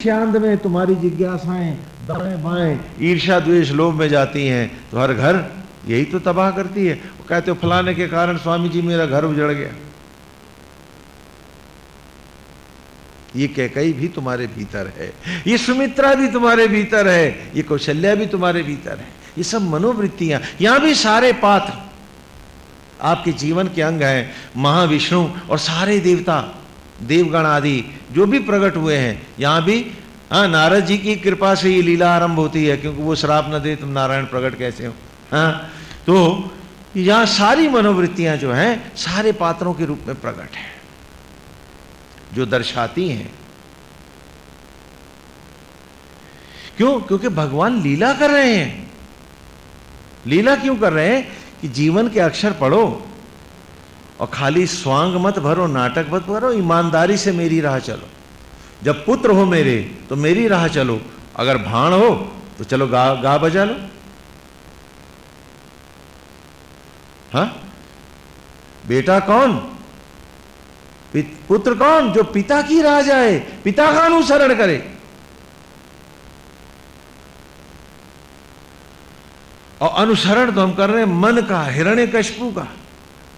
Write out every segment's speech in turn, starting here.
चाँद में तुम्हारी जिज्ञासाएँ, दाएँ बाएँ ईर्षा द्वेष लोभ में जाती हैं। तो हर घर यही तो तबाह करती है। वो कहते हो, फलाने के कारण स्वामी जी मेरा घर उजड़ गया। ये कैकई भी तुम्हारे भीतर है। ये सुमित्रा भी तुम्हारे भीतर है। ये कौशल्या भी तुम्हारे भीतर है। ये सब मनोवृत्तियाँ, यहाँ भी सारे पात्र आपके जीवन के अंग हैं। महाविष्णु और सारे देवता, देवगण आदि जो भी प्रकट हुए हैं, यहाँ भी हाँ नारद जी की कृपा से ये लीला आरंभ होती है, क्योंकि वो श्राप न दे, तुम नारायण प्रकट कैसे हो? हाँ तो यहाँ सारी मनोवृत्तियाँ जो हैं, सारे पात्रों के रूप में प्रकट है। जो दर्शाती हैं। क्यों? क्योंकि भगवान लीला कर रहे हैं। लीला क्यों कर रहे हैं? कि जीवन के अक्षर पढ़ो। और खाली स्वांग मत भरो, नाटक मत भरो, ईमानदारी से मेरी राह चलो। जब पुत्र हो मेरे तो मेरी राह चलो। अगर भाण हो तो चलो गा गा बजा लो। हा? बेटा कौन? पुत्र कौन? जो पिता की राह जाए, पिता का अनुसरण करे। और अनुसरण तो हम कर रहे हैं, मन का हिरण्य कशपू का।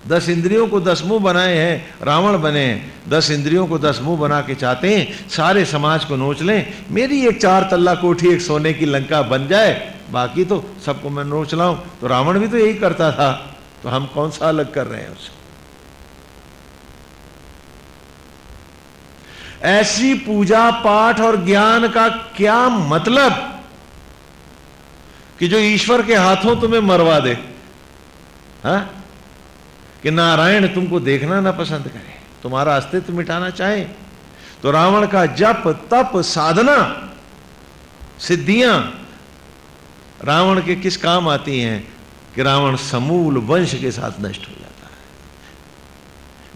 दस इंद्रियों को दस मुँह बनाए हैं, रावण बने हैं, दस इंद्रियों को दस मुँह बना के चाहते हैं, सारे समाज को नोच लें, मेरी एक चार तल्ला कोठी, एक सोने की लंका बन जाए, बाकी तो सबको मैं नोच लाऊं। तो रावण भी तो यही करता था। तो हम कौन सा अलग कर रहे हैं उसको ऐसी पूजा पाठ और ज्ञान का क्या मतलब? कि जो ईश्वर के हाथों तुम्हें मरवा दे, हा? कि नारायण तुमको देखना ना पसंद करे। तुम्हारा अस्तित्व मिटाना चाहे। तो रावण का जप, तप, साधना, सिद्धियाँ, रावण के किस काम आती हैं कि रावण समूल वंश के साथ नष्ट हो जाता है।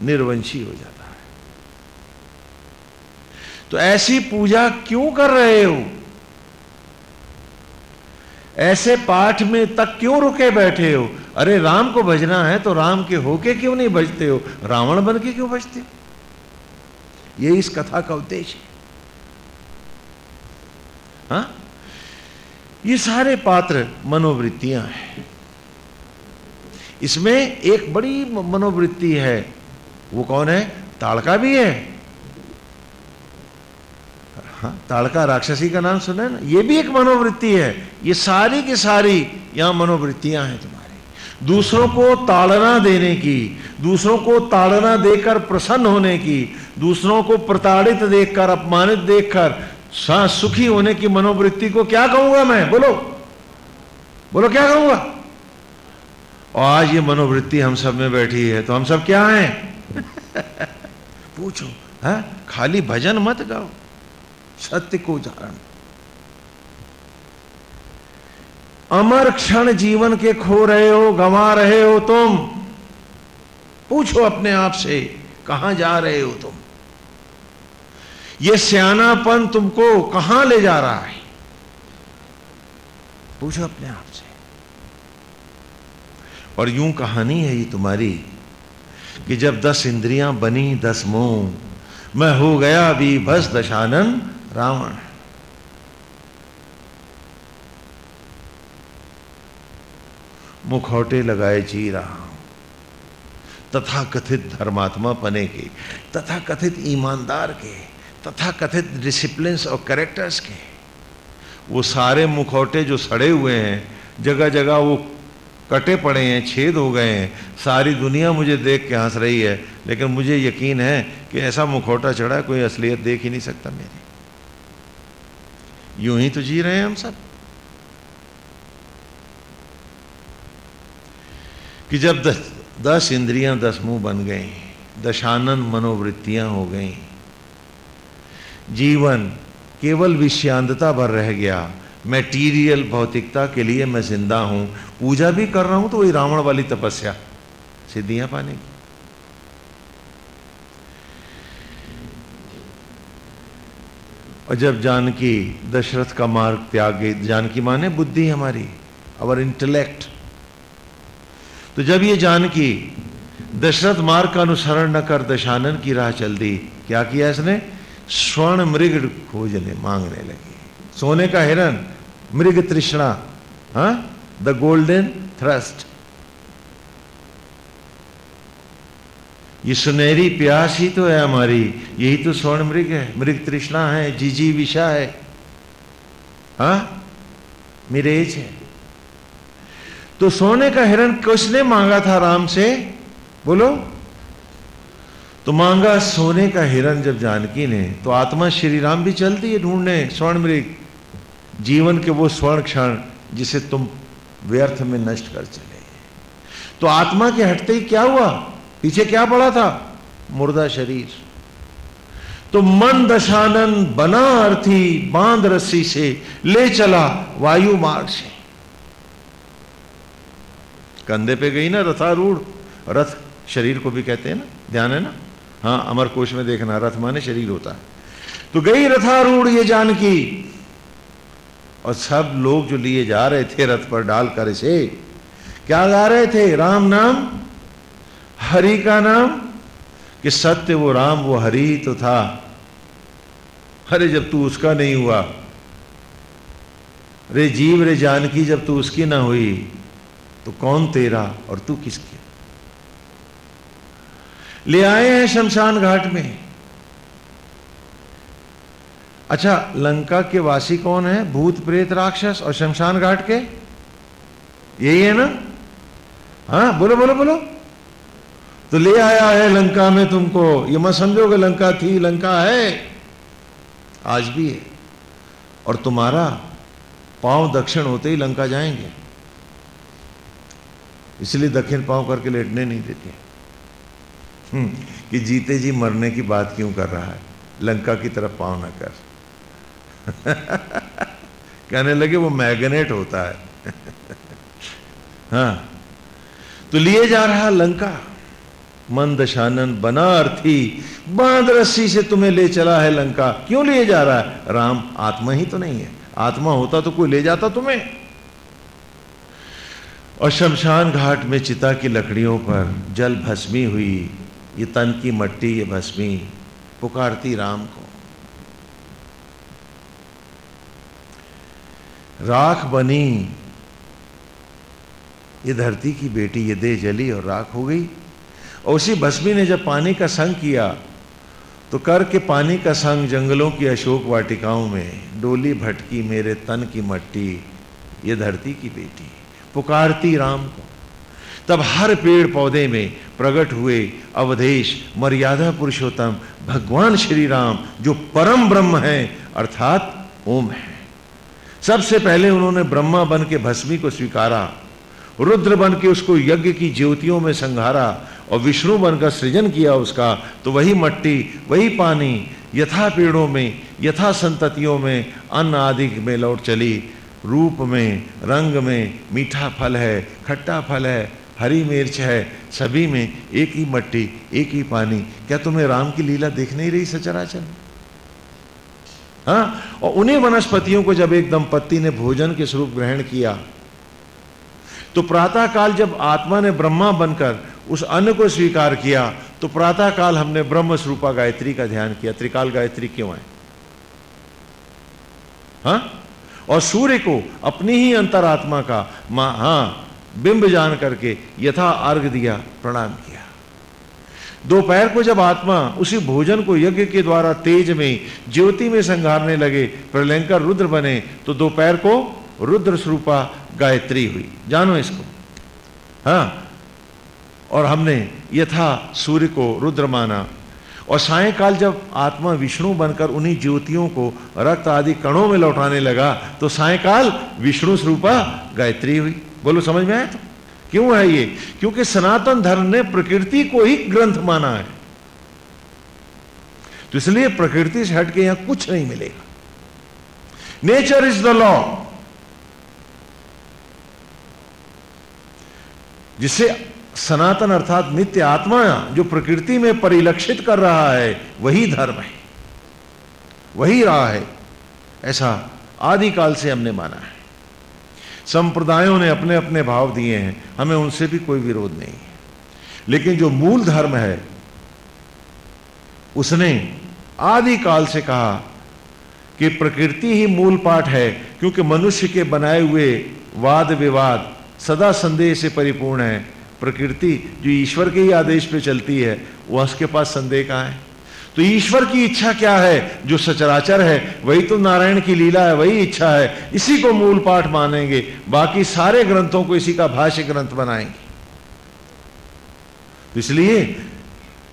निर्वंशी हो जाता है। तो ऐसी पूजा क्यों कर रहे हो? ऐसे पाठ में तक क्यों रुके बैठे हो? अरे, राम को भजना है तो राम के होके क्यों नहीं भजते हो? रावण बन के क्यों भजते हो ये इस कथा का उद्देश्य है। हा? ये सारे पात्र मनोवृत्तियाँ हैं। इसमें एक बड़ी मनोवृत्ति है। वो कौन है? ताड़का भी है। हाँ ताड़का राक्षसी का नाम सुना है ना? ये भी एक मनोवृत्ति है। ये सारी की सारी यहाँ मनोवृत्तियाँ हैं तुम्हारी। दूसरों को ताड़ना देने की, दूसरों को ताड़ना देकर प्रसन्न होने की, दूसरों को प्रताड़ित देखकर, अपमानित देखकर सुखी होने की मनोवृत्ति को क्या कहूँगा मैं? बोलो। बोलो, क्या कहूँगा? और आज ये मनोवृत्ति हम सब में बैठी है तो हम सब क्या हैं? पूछो है हाँ? खाली भजन मत गाओ। सत्य को जान। अमर क्षण जीवन के खो रहे हो, गंवा रहे हो तुम। पूछो अपने आप से, कहाँ जा रहे हो तुम? ये सियानापन तुमको कहाँ ले जा रहा है? पूछो अपने आप से। और यूँ कहानी है ये तुम्हारी, कि जब दस इंद्रियाँ बनी, दस मोह, मैं हो गया भी बस दशानन रावण। मुखौटे लगाए जी रहा हूँ। तथा कथित धर्मात्मा पने के तथा कथित ईमानदार के तथा कथित डिसिप्लिन और कैरेक्टर्स के। वो सारे मुखौटे जो सड़े हुए हैं जगह जगह वो कटे पड़े हैं, छेद हो गए हैं। सारी दुनिया मुझे देख के हंस रही है, लेकिन मुझे यकीन है कि ऐसा मुखौटा चढ़ा कोई असलियत देख ही नहीं सकता मेरी। यूँ ही तो जी रहे हैं हम सब। कि जब दस, दस इंद्रियाँ दस मुँह बन गई दशानन मनोवृत्तियाँ हो गई जीवन केवल विषयांतता भर रह गया। मैटीरियल भौतिकता के लिए मैं ज़िंदा हूँ। पूजा भी कर रहा हूँ तो वही रावण वाली तपस्या। सिद्धियाँ पाने की। और जब जानकी दशरथ का मार्ग त्याग गई, जानकी माने बुद्धि हमारी अवर इंटेलेक्ट तो जब ये जानकी दशरथ मार्ग का अनुसरण न कर, दशानन की राह चल दी, क्या किया इसने? स्वर्ण मृग खोजने मांगने लगी। सोने का हिरन, मृग तृष्णा द गोल्डन थ्रस्ट ये सुनहरी प्यास ही तो है हमारी, यही तो स्वर्ण मृग है, मृग तृष्णा है, जीजी विषा है। हा? मिरेज है। तो सोने का हिरण किसने मांगा था राम से? बोलो। तो मांगा सोने का हिरण जब जानकी ने तो आत्मा श्री राम भी चलती है ढूँढने, स्वर्ण मृग। जीवन के वो स्वर्ण क्षण, जिसे तुम व्यर्थ में नष्ट कर चले। तो आत्मा के हटते ही क्या हुआ? पीछे क्या पड़ा था? मुर्दा शरीर। तो मन दशानन बना अर्थी बाँध रस्सी से ले चला वायु मार्ग से। कंधे पे गई ना रथारूढ़। रथ शरीर को भी कहते हैं ना? ध्यान है ना? हाँ अमर कोश में देखना, रथ माने शरीर होता है। तो गई रथारूढ़ ये जानकी। और सब लोग जो लिए जा रहे थे रथ पर डालकर इसे, क्या गा रहे थे? राम नाम हरि का नाम? कि सत्य वो राम, वो हरि तो था। अरे, जब तू उसका नहीं हुआ। रे जीव रे जानकी, जब तू उसकी ना हुई तो कौन तेरा और तू किसकी? ले आए हैं शमशान घाट में। अच्छा लंका के वासी कौन है? भूत, प्रेत, राक्षस और शमशान घाट के? यही है ना? हाँ बोलो बोलो बोलो। तो ले आया है लंका में तुमको। ये मत समझो कि लंका थी लंका है। आज भी है। और तुम्हारा पाँव दक्षिण होते ही लंका जाएँगे। इसलिए दक्षिण पाँव करके लेटने नहीं देते। हम्म, कि जीते जी मरने की बात क्यों कर रहा है? लंका की तरफ़ पाँव ना कर। कहने लगे वो मैग्नेट होता है। हाँ। तो लिए जा रहा लंका। मन दशानन बना अर्थी बाँध रस्सी से तुम्हें ले चला है लंका। क्यों लिए जा रहा है? राम, आत्मा ही तो नहीं है। आत्मा होता तो कोई ले जाता तुम्हें। और शमशान घाट में चिता की लकड़ियों पर जल भस्मी हुई। ये तन की मट्टी, ये भस्मी। पुकारती राम को। राख बनी। ये धरती की बेटी, ये दे जली और राख हो गई। और उसी भस्मी ने जब पानी का संग किया तो कर के पानी का संग जंगलों की अशोक वाटिकाओं में, डोली भटकी मेरे तन की मट्टी, ये धरती की बेटी, पुकारती राम को। तब हर पेड़ पौधे में प्रकट हुए अवधेश, मर्यादा पुरुषोत्तम, भगवान श्री राम, जो परम ब्रह्म है, अर्थात ओम है। सबसे पहले उन्होंने ब्रह्मा बन के भस्मी को स्वीकारा, रुद्र बन के उसको यज्ञ की ज्योतियों में संघारा और विष्णु बनकर सृजन किया उसका तो वही मट्टी, वही पानी, यथा पेड़ों में, यथा संततियों में, अन्न आदि में लौट चली। रूप में, रंग में, मीठा फल है, खट्टा फल है, हरी मिर्च है, सभी में एक ही मट्टी, एक ही पानी। क्या तुम्हें राम की लीला देख नहीं रही सचराचर? हाँ? और उन्हीं वनस्पतियों को जब एक दंपत्ति ने भोजन के स्वरूप ग्रहण किया तो प्रातः काल जब आत्मा ने ब्रह्मा बनकर उस अन्न को स्वीकार किया तो प्रातः काल हमने ब्रह्म स्वरूपा गायत्री का ध्यान किया। त्रिकाल गायत्री क्यों है? हा? और सूर्य को अपनी ही अंतरात्मा का मा हाँ बिंब जान करके यथा अर्घ दिया, प्रणाम किया। दोपहर को जब आत्मा उसी भोजन को यज्ञ के द्वारा तेज में, ज्योति में संघारने लगे, प्रलयंकर रुद्र बने तो दोपहर को रुद्र स्वरूपा गायत्री हुई। जानो इसको। हाँ? और हमने यथा सूर्य को रुद्र माना। और सायकाल जब आत्मा विष्णु बनकर उन्हीं ज्योतियों को रक्त आदि कणों में लौटाने लगा तो सायकाल विष्णु स्वरूपा गायत्री हुई। बोलो, समझ में आया? तो क्यों है ये? क्योंकि सनातन धर्म ने प्रकृति को ही ग्रंथ माना है। तो इसलिए प्रकृति से हटके यहाँ कुछ नहीं मिलेगा। नेचर इज़ द लॉ जिसे सनातन अर्थात नित्य आत्मा जो प्रकृति में परिलक्षित कर रहा है, वही धर्म है। वही रहा है। ऐसा आदिकाल से हमने माना है। संप्रदायों ने अपने अपने भाव दिए हैं। हमें उनसे भी कोई विरोध नहीं। है लेकिन जो मूल धर्म है, उसने आदिकाल से कहा कि प्रकृति ही मूल पाठ है, क्योंकि मनुष्य के बनाए हुए वाद विवाद सदा संदेह से परिपूर्ण है। प्रकृति जो ईश्वर के ही आदेश पे चलती है, वह उसके पास संदेह कहाँ है? तो ईश्वर की इच्छा क्या है? जो सचराचर है, वही तो नारायण की लीला है, वही इच्छा है। इसी को मूल पाठ मानेंगे। बाकी सारे ग्रंथों को इसी का भाष्य ग्रंथ बनाएँगे। तो इसलिए,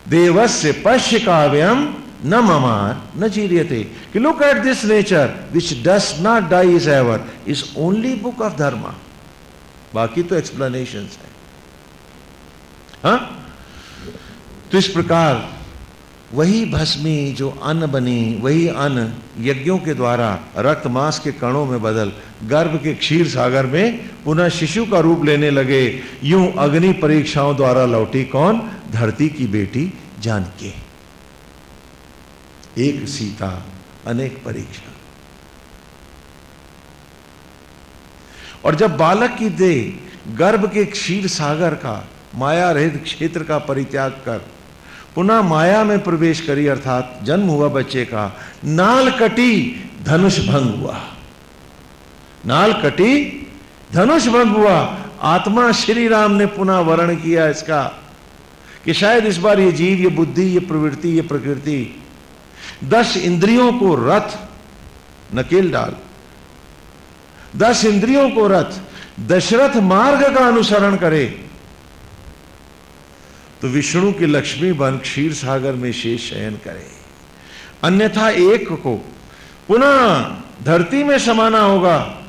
देवस्य पश्य काव्यम न ममार, न चीरियते कि look at this nature which does not die is ever is only book of dharma बाकी तो एक्सप्लेनेशन है। हा? तो इस प्रकार, वही भस्मी जो अन्न बनी, वही अन्न यज्ञों के द्वारा, रक्त मांस के कणों में बदल, गर्भ के क्षीर सागर में पुनः शिशु का रूप लेने लगे, यूँ अग्नि परीक्षाओं द्वारा लौटी कौन? धरती की बेटी जानके। एक सीता, अनेक परीक्षा। और जब बालक की देह गर्भ के क्षीर सागर का माया रहित क्षेत्र का परित्याग कर। पुनः माया में प्रवेश करी, अर्थात जन्म हुआ बच्चे का। नाल कटी धनुष भंग हुआ। नाल कटी धनुष भंग हुआ। आत्मा श्री राम ने पुनः वर्ण किया इसका, कि शायद इस बार ये जीव, ये बुद्धि, ये प्रवृत्ति, ये प्रकृति दस इंद्रियों को रथ, नकेल डाल। दस इंद्रियों को रथ, दशरथ मार्ग का अनुसरण करे। तो विष्णु की लक्ष्मी बन क्षीर सागर में शेष शयन करे। अन्यथा एक को पुनः धरती में समाना होगा।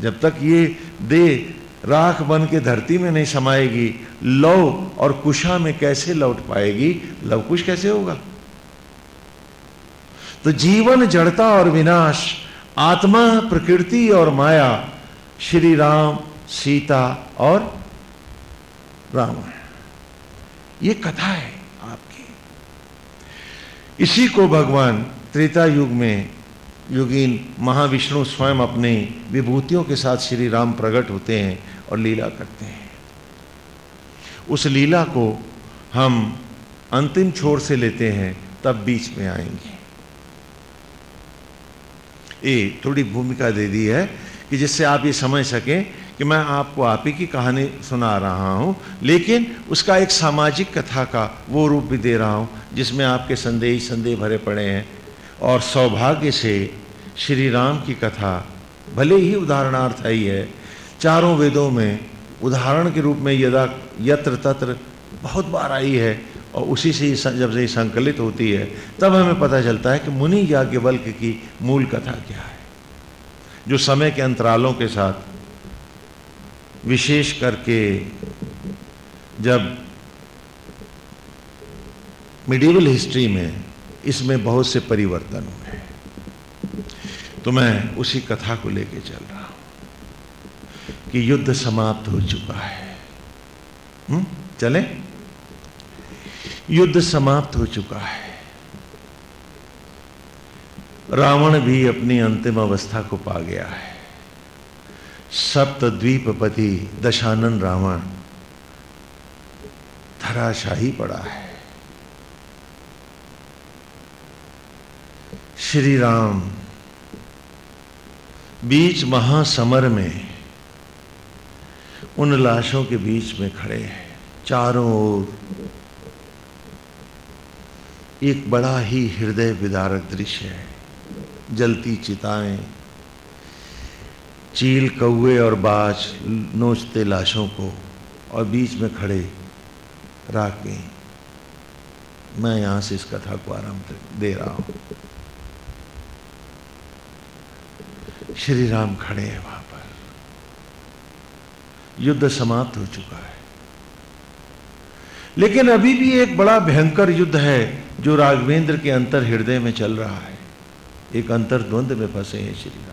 जब तक ये दे राख बन के धरती में नहीं समाएगी, लव और कुशा में कैसे लौट पाएगी? लव कुश कैसे होगा? तो जीवन जड़ता और विनाश, आत्मा प्रकृति और माया, श्री राम, सीता और रामायण। ये कथा है आपकी। इसी को भगवान त्रेता युग में युगीन महाविष्णु स्वयं अपने विभूतियों के साथ श्री राम प्रकट होते हैं और लीला करते हैं। उस लीला को हम अंतिम छोर से लेते हैं, तब बीच में आएँगे। ये थोड़ी भूमिका दे दी है कि जिससे आप ये समझ सकें कि मैं आपको आप ही की कहानी सुना रहा हूँ, लेकिन उसका एक सामाजिक कथा का वो रूप भी दे रहा हूँ, जिसमें आपके संदेह संदेह भरे पड़े हैं। और सौभाग्य से श्री राम की कथा भले ही उदाहरणार्थ ही है, चारों वेदों में उदाहरण के रूप में यदा यत्र तत्र बहुत बार आई है, और उसी से जब से संकलित होती है, तब हमें पता चलता है कि मुनि याज्ञवल्क की मूल कथा क्या है, जो समय के अंतरालों के साथ विशेष करके जब मिडिवल हिस्ट्री में इसमें बहुत से परिवर्तन हुए तो मैं उसी कथा को लेके चल रहा हूँ कि युद्ध समाप्त हो चुका है। हुँ? चले। युद्ध समाप्त हो चुका है। रावण भी अपनी अंतिम अवस्था को पा गया है। सप्त द्वीपपति दशानन रावण धराशाही पड़ा है। श्री राम बीच महासमर में उन लाशों के बीच में खड़े हैं। चारों ओर एक बड़ा ही हृदय विदारक दृश्य है। जलती चिताएँ चील कौए और बाज नोचते लाशों को और बीच में खड़े गई। मैं यहाँ से इस कथा को आरंभ दे रहा हूँ। श्री राम खड़े हैं वहाँ पर। युद्ध समाप्त हो चुका है। लेकिन अभी भी एक बड़ा भयंकर युद्ध है जो राघवेंद्र के अंतर हृदय में चल रहा है। एक अंतर द्वंद में फंसे हैं श्री राम।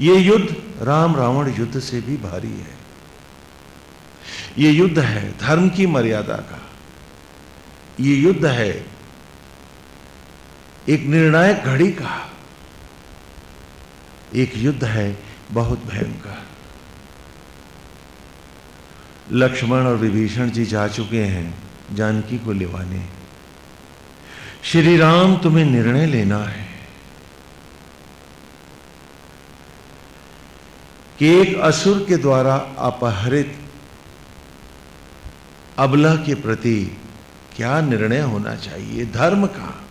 ये युद्ध राम रावण युद्ध से भी भारी है। ये युद्ध है धर्म की मर्यादा का। ये युद्ध है एक निर्णायक घड़ी का। एक युद्ध है बहुत भयंकर। लक्ष्मण और विभीषण जी जा चुके हैं जानकी को लिवाने। श्री राम, तुम्हें निर्णय लेना है। कि एक असुर के द्वारा अपहरित अबला के प्रति क्या निर्णय होना चाहिए? धर्म का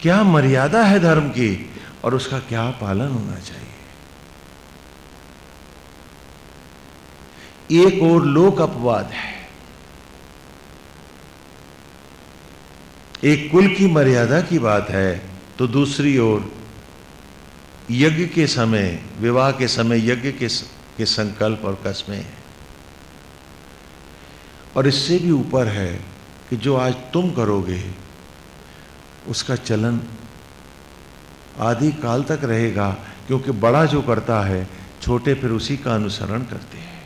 क्या मर्यादा है धर्म की और उसका क्या पालन होना चाहिए? एक और लोक अपवाद है। एक कुल की मर्यादा की बात है तो दूसरी ओर यज्ञ के समय, विवाह के समय यज्ञ के के संकल्प और कस्में हैं। और इससे भी ऊपर है कि जो आज तुम करोगे, उसका चलन आदि काल तक रहेगा, क्योंकि बड़ा जो करता है, छोटे फिर उसी का अनुसरण करते हैं।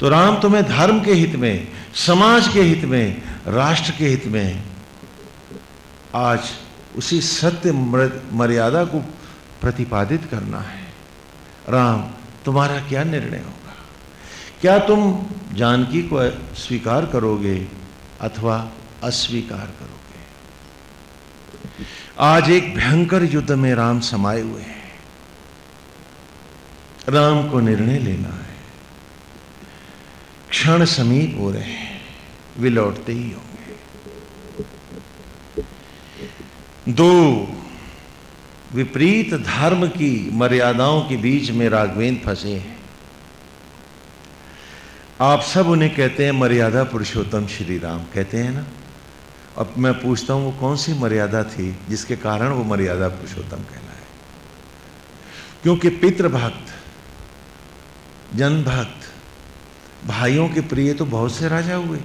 तो राम तुम्हें धर्म के हित में, समाज के हित में, राष्ट्र के हित में, आज उसी सत्य मर्यादा को प्रतिपादित करना है। राम, तुम्हारा क्या निर्णय होगा? क्या तुम जानकी को स्वीकार करोगे अथवा अस्वीकार करोगे? आज एक भयंकर युद्ध में राम समाये हुए हैं। राम को निर्णय लेना है। क्षण समीप हो रहे हैं, वे लौटते ही होंगे। दो विपरीत धर्म की मर्यादाओं के बीच में राघवेंद्र फंसे हैं। आप सब उन्हें कहते हैं मर्यादा पुरुषोत्तम श्री राम कहते हैं ना? अब मैं पूछता हूँ, वो कौन सी मर्यादा थी जिसके कारण वो मर्यादा पुरुषोत्तम कहलाए? क्योंकि पितृभक्त जन भक्त भाइयों के प्रिय तो बहुत से राजा हुए।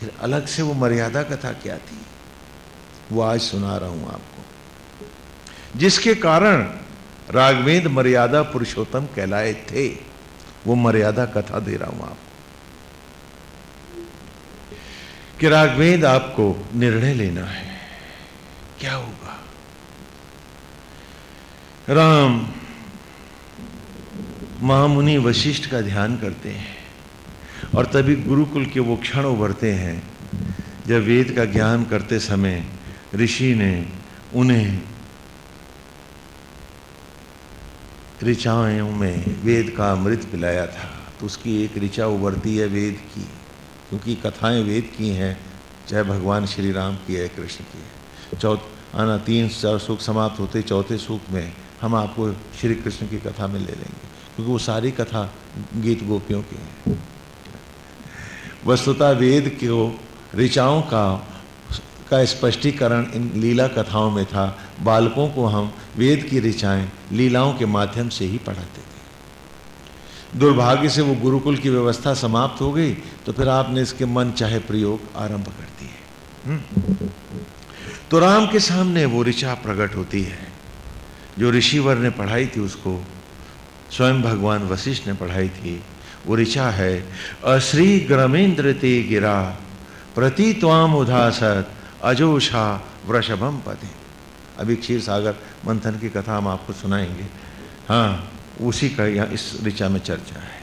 फिर अलग से वो मर्यादा कथा क्या थी? वो आज सुना रहा हूँ आपको। जिसके कारण राघवेंद्र मर्यादा पुरुषोत्तम कहलाए थे। वो मर्यादा कथा दे रहा हूँ आप कि राघवेंद्र आपको निर्णय लेना है। क्या होगा? राम महामुनि वशिष्ठ का ध्यान करते हैं और तभी गुरुकुल के वो क्षण उभरते हैं। जब वेद का ज्ञान करते समय ऋषि ने उन्हें ऋचाओं में वेद का अमृत पिलाया था। तो उसकी एक ऋचा उभरती है वेद की, क्योंकि कथाएँ वेद की हैं। चाहे भगवान श्री राम की है, कृष्ण की है। चौथ, आना तीन चार सुख समाप्त होते चौथे सुख में हम आपको श्री कृष्ण की कथा में ले लेंगे, क्योंकि वो सारी कथा गीत गोपियों की है। वस्तुता वेद को, ऋचाओं का का स्पष्टीकरण इन लीला कथाओं में था। बालकों को हम वेद की ऋचाएँ लीलाओं के माध्यम से ही पढ़ाते थे। दुर्भाग्य से वो गुरुकुल की व्यवस्था समाप्त हो गई तो फिर आपने इसके मन चाहे प्रयोग आरंभ कर दिए। तो राम के सामने वो ऋचा प्रकट होती है। जो ऋषिवर ने पढ़ाई थी उसको, स्वयं भगवान वशिष्ठ ने पढ़ाई थी, वो ऋचा है। अश्री ग्रमेंद्र ते गिरा प्रति त्वाम उदासत अजोषा वृषभम पदे। अभी क्षीर सागर मंथन की कथा हम आपको सुनाएँगे। हाँ उसी का यहाँ इस ऋचा में चर्चा है।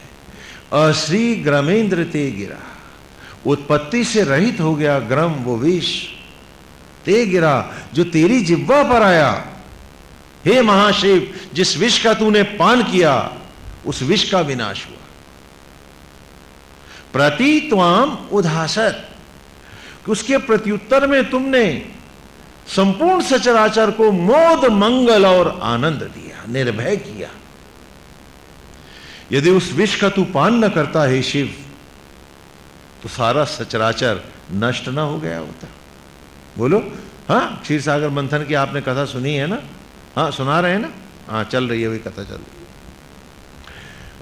अश्री ग्रमेंद्र ते गिरा। उत्पत्ति से रहित हो गया ग्रम वो विष। ते गिरा, जो तेरी जिब्वा पर आया। हे महाशिव, जिस विष का तूने पान किया, उस विष का विनाश हुआ। प्रति त्वाम उदासत उसके प्रत्युत्तर में तुमने संपूर्ण सचराचर को मोद, मंगल और आनंद दिया, निर्भय किया। यदि उस विष का तू पान न करता, है शिव तो सारा सचराचर नष्ट ना हो गया होता। बोलो हाँ क्षीर सागर मंथन की आपने कथा सुनी है ना? हाँ सुना रहे हैं ना? हाँ चल रही है, वही कथा चल रही है।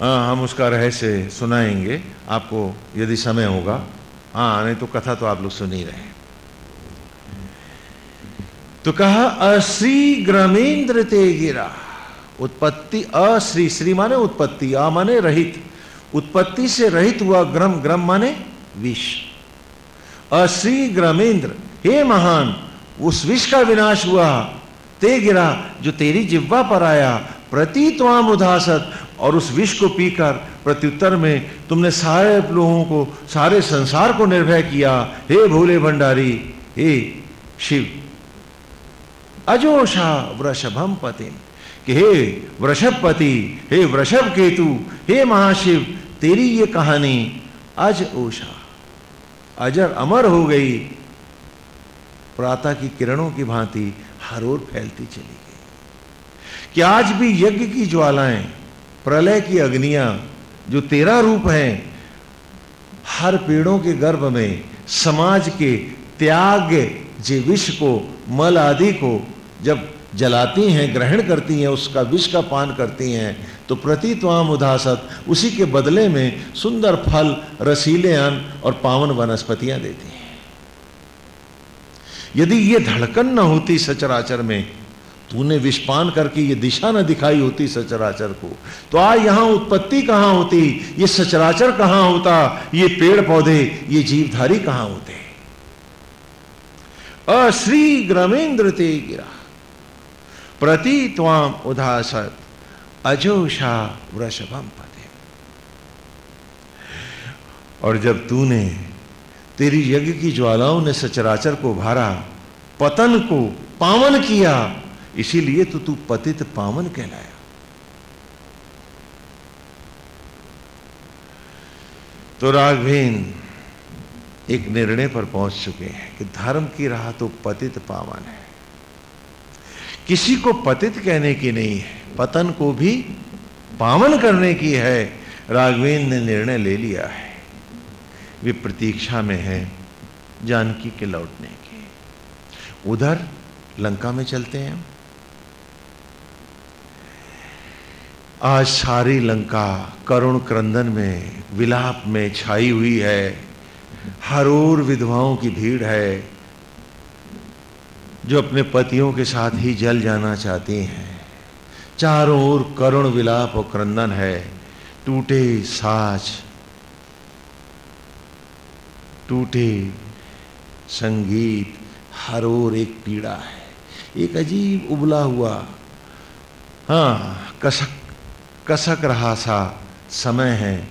हाँ हम उसका रहस्य सुनाएँगे, आपको यदि समय होगा। हाँ नहीं तो कथा तो आप लोग सुन ही रहे तो कहा, अश्री ग्रमेंद्र ते गिरा। उत्पत्ति अश्री, श्री माने उत्पत्ति, आ माने रहित। उत्पत्ति से रहित हुआ ग्रम ग्रम माने विष। अश्री ग्रमेंद्र, हे महान, उस विष का विनाश हुआ। ते गिरा, जो तेरी जिब्वा पर आया। प्रति त्वाम उदासत, और उस विष को पीकर प्रत्युत्तर में तुमने सारे लोगों को, सारे संसार को निर्भय किया। हे भोले भंडारी, हे शिव। अजोषा वृषभम पति। कि हे वृषभपति, हे वृषभ केतु हे महाशिव, तेरी ये कहानी अज ओषा। अजर अमर हो गई, प्रातः की किरणों की भांति हर ओर फैलती चली गई। कि आज भी यज्ञ की ज्वालाएँ, प्रलय की अग्नियाँ जो तेरा रूप है, हर पेड़ों के गर्भ में समाज के त्याग जे विष को, मल आदि को जब जलाती हैं, ग्रहण करती हैं, उसका विष का पान करती हैं तो प्रतीतवाम उदासत, उसी के बदले में सुंदर फल रसीले अन्न और पावन वनस्पतियाँ देती हैं। यदि ये धड़कन न होती सचराचर में, तूने विषपान करके ये दिशा न दिखाई होती सचराचर को तो आज यहाँ उत्पत्ति कहाँ होती? ये सचराचर कहाँ होता? ये पेड़ पौधे, ये जीवधारी कहाँ होते? अश्री ग्रमेंद्र ते गिरा। प्रति त्वाम उदासत। अजोषा वृषभम पदे। और जब तूने तेरी यज्ञ की ज्वालाओं ने सचराचर को भारा पतन को पावन किया, इसीलिए तो तू पतित पावन कहलाया। तो राघवेन एक निर्णय पर पहुँच चुके हैं कि धर्म की राह तो पतित पावन है। किसी को पतित कहने की नहीं है, पतन को भी पावन करने की है। राघवेन ने निर्णय ले लिया है। वे प्रतीक्षा में है, जानकी के लौटने की। उधर लंका में चलते हैं। आज सारी लंका करुण क्रंदन में, विलाप में छाई हुई है। हर ओर विधवाओं की भीड़ है। जो अपने पतियों के साथ ही जल जाना चाहती हैं। चारों ओर करुण विलाप और क्रंदन है। टूटे साज, टूटे संगीत, हर ओर एक पीड़ा है। एक अजीब उबला हुआ हाँ कसक कसक रहा सा समय है।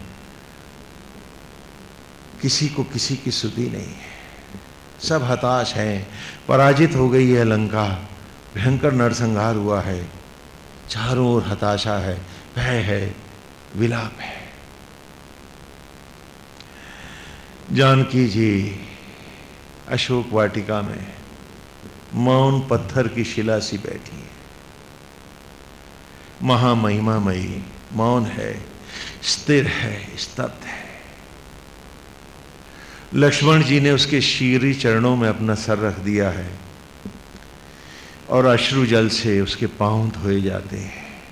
किसी को किसी की सुधी नहीं है। सब हताश हैं। पराजित हो गई है लंका। भयंकर नरसंहार हुआ है। चारों ओर हताशा है, भय है, विलाप है। जानकी जी अशोक वाटिका में मौन पत्थर की शिला सी बैठी है। महामहिमामयी, मौन है, स्थिर है, स्तब्ध है। लक्ष्मण जी ने उसके शीरी चरणों में अपना सर रख दिया है और अश्रु जल से उसके पाँव धोए जाते हैं।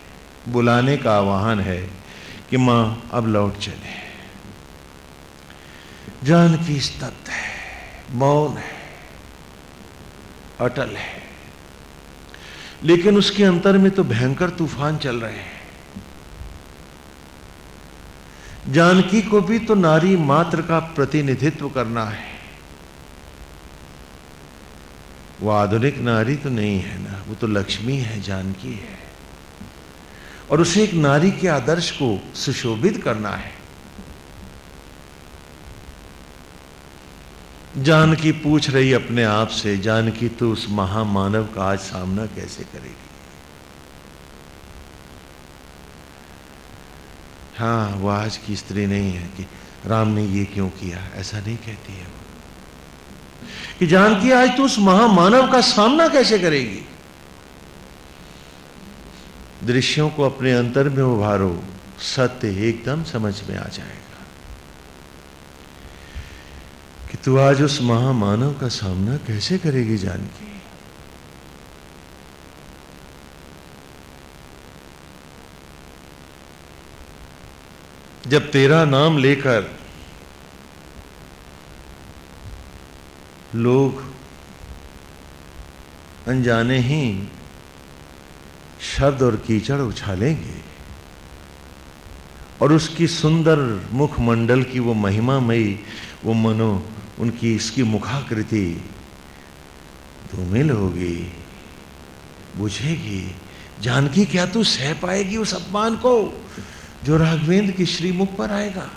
बुलाने का आह्वान है कि माँ अब लौट चले। जानकी स्तब्ध है, मौन है, अटल है। लेकिन उसके अंतर में तो भयंकर तूफ़ान चल रहे हैं। जानकी को भी तो नारी मात्र का प्रतिनिधित्व करना है। वो आधुनिक नारी तो नहीं है ना, वो तो लक्ष्मी है, जानकी है। और उसे एक नारी के आदर्श को सुशोभित करना है। जानकी पूछ रही अपने आप से, जानकी तो उस महामानव का आज सामना कैसे करेगी? हाँ वो आज की स्त्री नहीं है कि राम ने ये क्यों किया? ऐसा नहीं कहती है वो। कि जानकी आज तो उस महामानव का सामना कैसे करेगी? दृश्यों को अपने अंतर में उभारो, सत्य एकदम समझ में आ जाएगा। कि तू आज उस महामानव का सामना कैसे करेगी जानकी? जब तेरा नाम लेकर लोग अनजाने ही शब्द और कीचड़ उछालेंगे और उसकी सुंदर मुखमंडल की वो महिमामयी, वो मनो, उनकी इसकी मुखाकृति धूमिल होगी, बुझेगी। जानकी क्या तू सह पाएगी उस अपमान को? जो राघवेंद्र की श्रीमुख पर आएगा।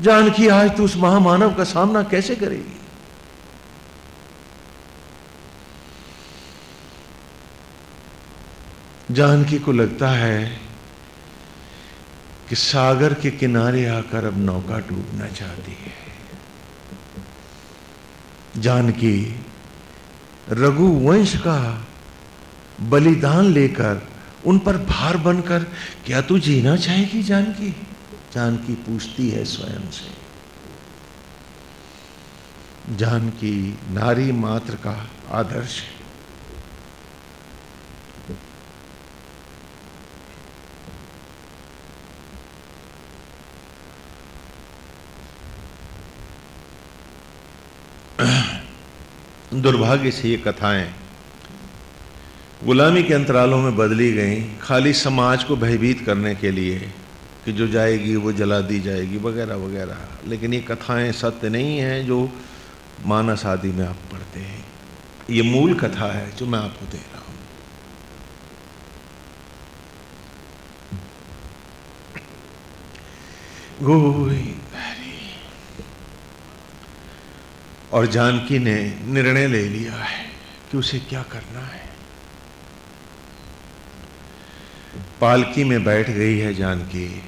जानकी आज तू उस महामानव का सामना कैसे करेगी? जानकी को लगता है कि सागर के किनारे आकर अब नौका डूबना चाहती है। जानकी रघुवंश का बलिदान लेकर उन पर भार बनकर, क्या तू जीना चाहेगी जानकी? जानकी पूछती है स्वयं से। जानकी नारी मात्र का आदर्श है। दुर्भाग्य से ये कथाएँ गुलामी के अंतरालों में बदली गई, खाली समाज को भयभीत करने के लिए कि जो जाएगी, वो जला दी जाएगी, वगैरह वगैरह। लेकिन ये कथाएँ सत्य नहीं हैं जो मानस आदि में आप पढ़ते हैं। ये मूल कथा है जो मैं आपको दे रहा हूँ। और जानकी ने निर्णय ले लिया है कि उसे क्या करना है। पालकी में बैठ गई है जानकी।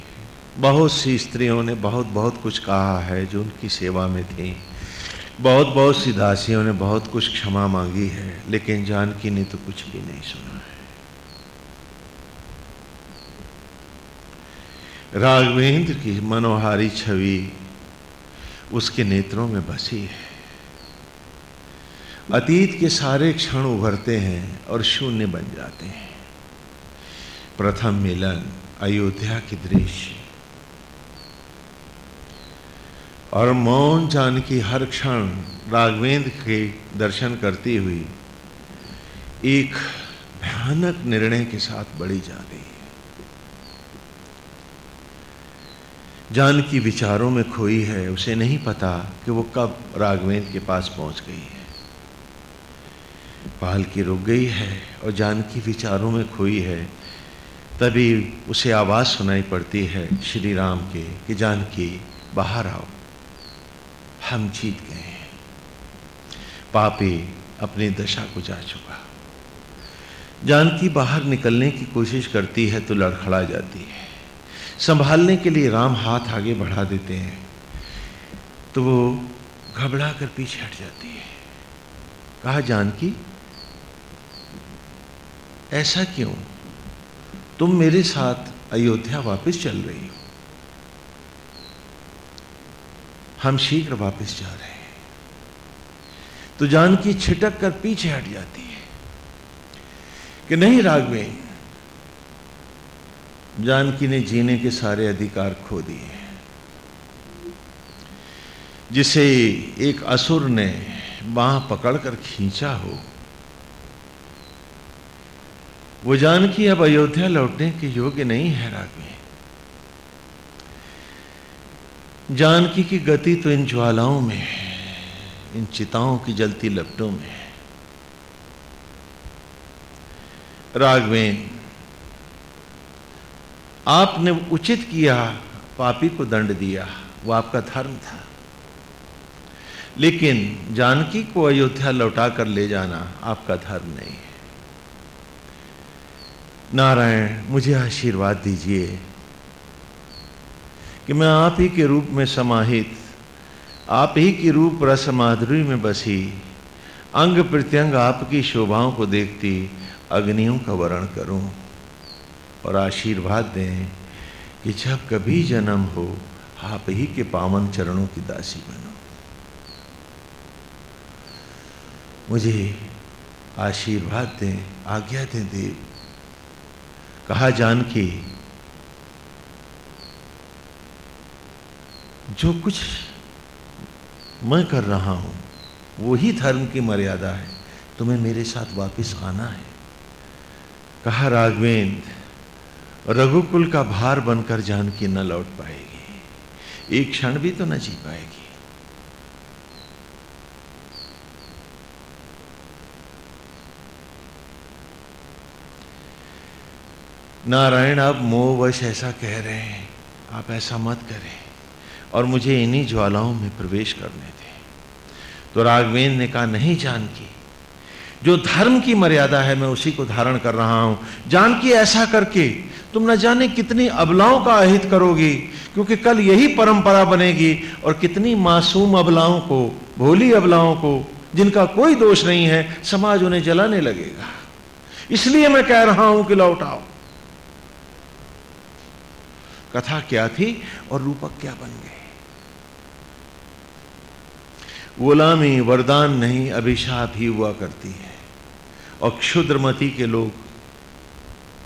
बहुत सी स्त्रियों ने बहुत बहुत कुछ कहा है जो उनकी सेवा में थी। बहुत बहुत सी दासियों ने बहुत कुछ क्षमा मांगी है, लेकिन जानकी ने तो कुछ भी नहीं सुना है। राघवेंद्र की मनोहारी छवि उसके नेत्रों में बसी है। अतीत के सारे क्षण उभरते हैं और शून्य बन जाते हैं। प्रथम मिलन, अयोध्या की दृश्य। और मौन जानकी हर क्षण राघवेंद्र के दर्शन करती हुई एक भयानक निर्णय के साथ बढ़ी जा रही है। जानकी विचारों में खोई है, उसे नहीं पता कि वो कब राघवेंद्र के पास पहुँच गई है। पालकी रुक गई है और जानकी विचारों में खोई है तभी उसे आवाज़ सुनाई पड़ती है श्री राम के कि, जानकी, बाहर आओ। हम जीत गए हैं। पापी अपनी दशा को जा चुका। जानकी बाहर निकलने की कोशिश करती है तो लड़खड़ा जाती है। संभालने के लिए राम हाथ आगे बढ़ा देते हैं तो वो घबरा कर पीछे हट जाती है। कहा, जानकी, ऐसा क्यों? तुम मेरे साथ अयोध्या वापस चल रही हो। हम शीघ्र वापस जा रहे हैं। तो जानकी छिटक कर पीछे हट जाती है। कि नहीं राघवेन जानकी ने जीने के सारे अधिकार खो दिए जिसे एक असुर ने बाह पकड़कर खींचा हो। वो जानकी अब अयोध्या लौटने के योग्य नहीं है राघवी जानकी की गति तो इन ज्वालाओं में है, इन चिताओं की जलती लपटों में है। राघवेन आपने उचित किया, पापी को दंड दिया, वो आपका धर्म था। लेकिन जानकी को अयोध्या लौटा कर ले जाना आपका धर्म नहीं नारायण, मुझे आशीर्वाद दीजिए कि मैं आप ही के रूप में समाहित, आप ही की रूप रस माधुरी में बसी, अंग प्रत्यंग आपकी शोभाओं को देखती, अग्नियों का वर्ण करूँ और आशीर्वाद दें कि जब कभी जन्म हो, आप ही के पावन चरणों की दासी बनो। मुझे आशीर्वाद दें, आज्ञा दें देव। कहा जानकी जो कुछ मैं कर रहा हूँ, वही धर्म की मर्यादा है। तुम्हें मेरे साथ वापस आना है। कहा राघवेंद्र, रघुकुल का भार बनकर जानकी न लौट पाएगी। एक क्षण भी तो न जी पाएगी। नारायण, आप मोहवश ऐसा कह रहे हैं। आप ऐसा मत करें। और मुझे इन्हीं ज्वालाओं में प्रवेश करने दें। तो राघवेंद्र ने कहा, नहीं, जानकी। जो धर्म की मर्यादा है, मैं उसी को धारण कर रहा हूँ। जानकी, ऐसा करके तुम न जाने कितनी अबलाओं का अहित करोगी, क्योंकि कल यही परंपरा बनेगी। और कितनी मासूम अबलाओं को, भोली अबलाओं को, जिनका कोई दोष नहीं है, समाज उन्हें जलाने लगेगा। इसलिए मैं कह रहा हूँ कि लौटाओ कथा क्या थी और रूपक क्या बन गए? गुलामी, वरदान नहीं, अभिशाप ही हुआ करती है। और क्षुद्रमती के लोग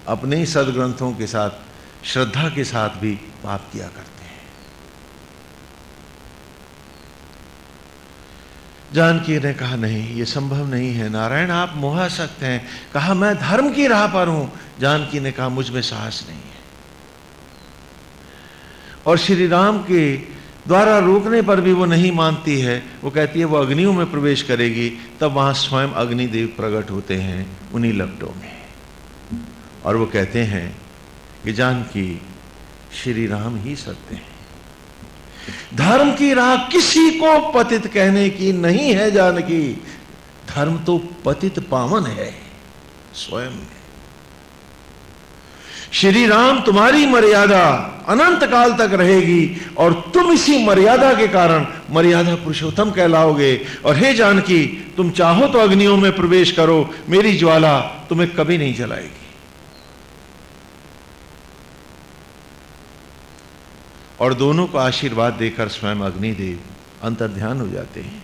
अपने ही सदग्रंथों के साथ, श्रद्धा के साथ भी पाप किया करते हैं। जानकी ने कहा, नहीं, ये संभव नहीं है। नारायण, आप मोहा सकते हैं। कहा, मैं धर्म की राह पर हूँ। जानकी ने कहा, मुझमें साहस नहीं। और श्री राम के द्वारा रोकने पर भी वो नहीं मानती है। वो कहती है, वो अग्नियों में प्रवेश करेगी, तब वहाँ स्वयं अग्निदेव प्रकट होते हैं उन्हीं लपटों में। और वो कहते हैं कि जानकी, श्री राम ही सत्य हैं। धर्म की राह किसी को पतित कहने की नहीं है, जानकी। धर्म तो पतित पावन है, स्वयं है। श्री राम, तुम्हारी मर्यादा अनंत काल तक रहेगी और तुम इसी मर्यादा के कारण मर्यादा पुरुषोत्तम कहलाओगे। और हे जानकी, तुम चाहो तो अग्नियों में प्रवेश करो, मेरी ज्वाला तुम्हें कभी नहीं जलाएगी। और दोनों को आशीर्वाद देकर स्वयं अग्निदेव अंतर ध्यान हो जाते हैं।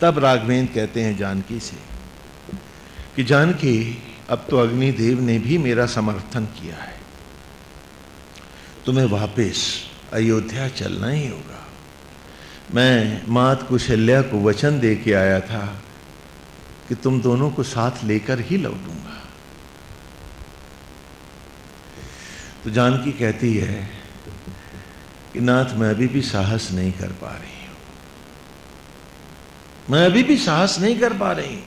तब राघवेंद्र कहते हैं जानकी से कि, जानकी अब तो अग्निदेव ने भी मेरा समर्थन किया है। तुम्हें वापस अयोध्या चलना ही होगा। मैं मात कुशल्या को वचन दे के आया था कि तुम दोनों को साथ लेकर ही लौटूँगा तो जानकी कहती है कि नाथ, मैं अभी भी साहस नहीं कर पा रही हूँ। मैं अभी भी साहस नहीं कर पा रही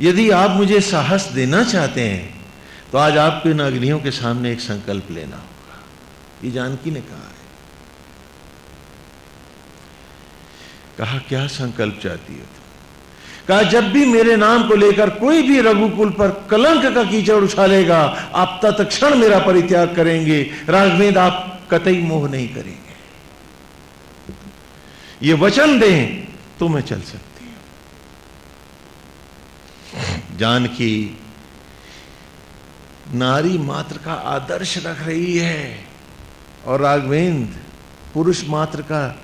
यदि आप मुझे साहस देना चाहते हैं तो आज आपको इन अग्नियों के सामने एक संकल्प लेना होगा। ये जानकी ने कहा है। कहा, क्या संकल्प चाहती हो कहा, जब भी मेरे नाम को लेकर कोई भी रघुकुल पर कलंक का कीचड़ उछालेगा आप तत्क्षण मेरा परित्याग करेंगे। राघवेद आप कतई मोह नहीं करेंगे। ये वचन दें तो मैं चल सकती हूँ जानकी, नारी मात्र का आदर्श रख रही है। और राघवेंद्र, पुरुष मात्र का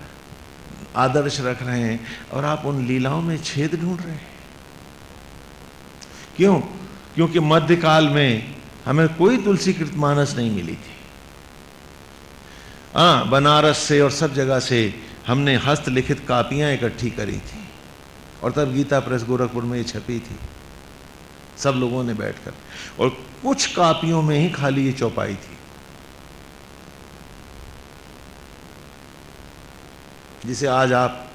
आदर्श रख रहे हैं। और आप उन लीलाओं में छेद ढूंढ रहे हैं। क्यों? क्योंकि मध्यकाल में हमें कोई तुलसीकृत मानस नहीं मिली थी। हाँ बनारस से और सब जगह से हमने हस्तलिखित कापियाँ इकट्ठी करी थी। और तब गीता प्रेस गोरखपुर में ये छपी थी। सब लोगों ने बैठकर। और कुछ कापियों में ही खाली ये चौपाई थी। जिसे आज आप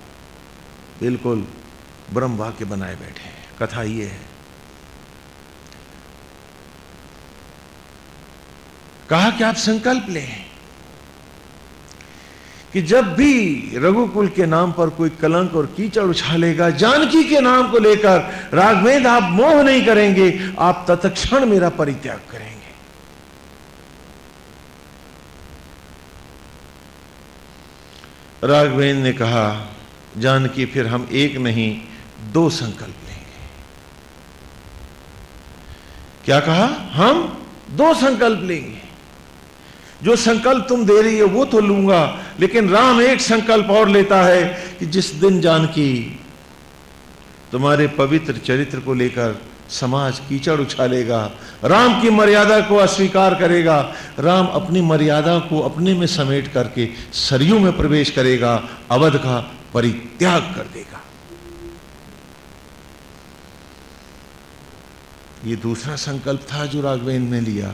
बिल्कुल ब्रह्म वाक्य बनाए बैठे हैं। कथा ये है। कहा कि आप संकल्प लें। कि जब भी रघुकुल के नाम पर कोई कलंक और कीचड़ उछालेगा जानकी के नाम को लेकर राघवेंद्र आप मोह नहीं करेंगे, आप तत्क्षण मेरा परित्याग करेंगे। राघवेंद्र ने कहा, जानकी, फिर हम एक नहीं, दो संकल्प लेंगे। क्या कहा? हम दो संकल्प लेंगे। जो संकल्प तुम दे रही हो वो तो लूँगा, लेकिन राम एक संकल्प और लेता है कि जिस दिन जानकी तुम्हारे पवित्र चरित्र को लेकर समाज कीचड़ उछालेगा राम की मर्यादा को अस्वीकार करेगा, राम अपनी मर्यादा को अपने में समेट करके सरयू में प्रवेश करेगा, अवध का परित्याग कर देगा। ये दूसरा संकल्प था जो राघवेंद्र ने लिया,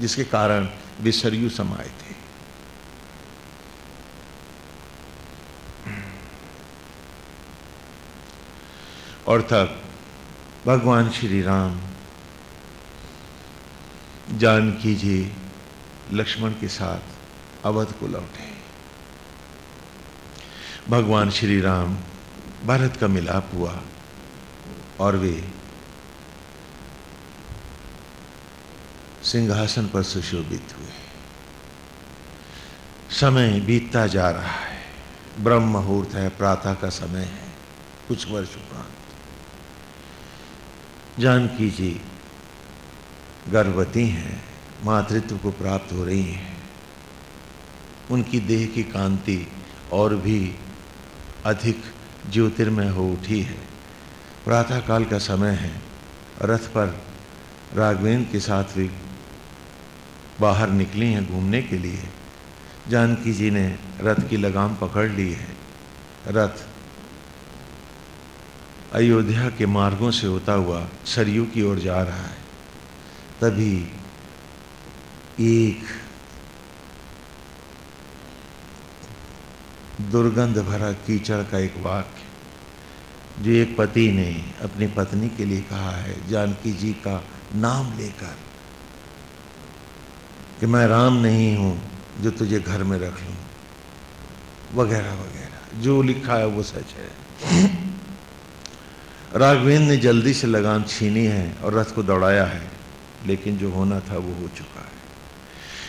जिसके कारण वे सरयू समाये थे और तब भगवान श्री राम जानकी जी लक्ष्मण के साथ अवध को लौटे। भगवान श्री राम भारत का मिलाप हुआ और वे सिंहासन पर सुशोभित हुए। समय बीतता जा रहा है। ब्रह्म मुहूर्त है, प्रातः का समय है, कुछ वर्ष उपरांत। जानकी जी गर्भवती हैं, मातृत्व को प्राप्त हो रही हैं। उनकी देह की कांति और भी अधिक ज्योतिर्मय हो उठी है। प्रातः काल का समय है। रथ पर राघवेंद्र के साथ भी बाहर निकली हैं घूमने के लिए। जानकी जी ने रथ की लगाम पकड़ ली है। रथ अयोध्या के मार्गों से होता हुआ सरयू की ओर जा रहा है। तभी एक दुर्गंध भरा कीचड़ का एक वाक्य जो एक पति ने अपनी पत्नी के लिए कहा है, जानकी जी का नाम लेकर। कि मैं राम नहीं हूँ जो तुझे घर में रख लूँ। वगैरह वगैरह। जो लिखा है वो सच है। राघवेंद्र ने जल्दी से लगाम छीनी है और रथ को दौड़ाया है, लेकिन जो होना था वो हो चुका है।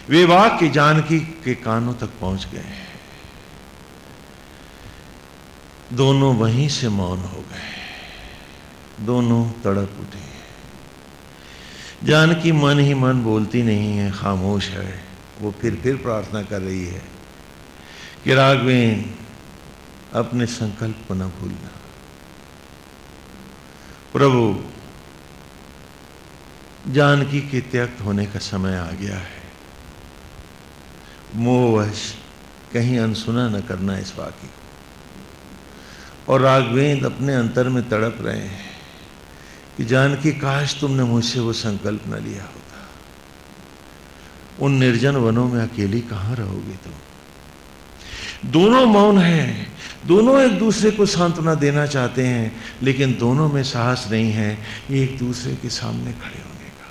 वे की जानकी के कानों तक पहुँच गए हैं। दोनों वहीं से मौन हो गए दोनों तड़प उठे जानकी मन ही मन बोलती नहीं है खामोश है। वो फिर फिर प्रार्थना कर रही है कि राघवेन अपने संकल्प को न भूलना। प्रभु जानकी के त्यक्त होने का समय आ गया है। मोहवश कहीं अनसुना न करना इस वाक्य को। और राघवेंद्र अपने अंतर में तड़प रहे हैं। कि जानकी काश तुमने मुझसे वो संकल्प न लिया होता। उन निर्जन वनों में अकेली कहाँ रहोगी तुम? दोनों मौन हैं। दोनों एक दूसरे को सांत्वना देना चाहते हैं, लेकिन दोनों में साहस नहीं है। ये एक दूसरे के सामने खड़े होने का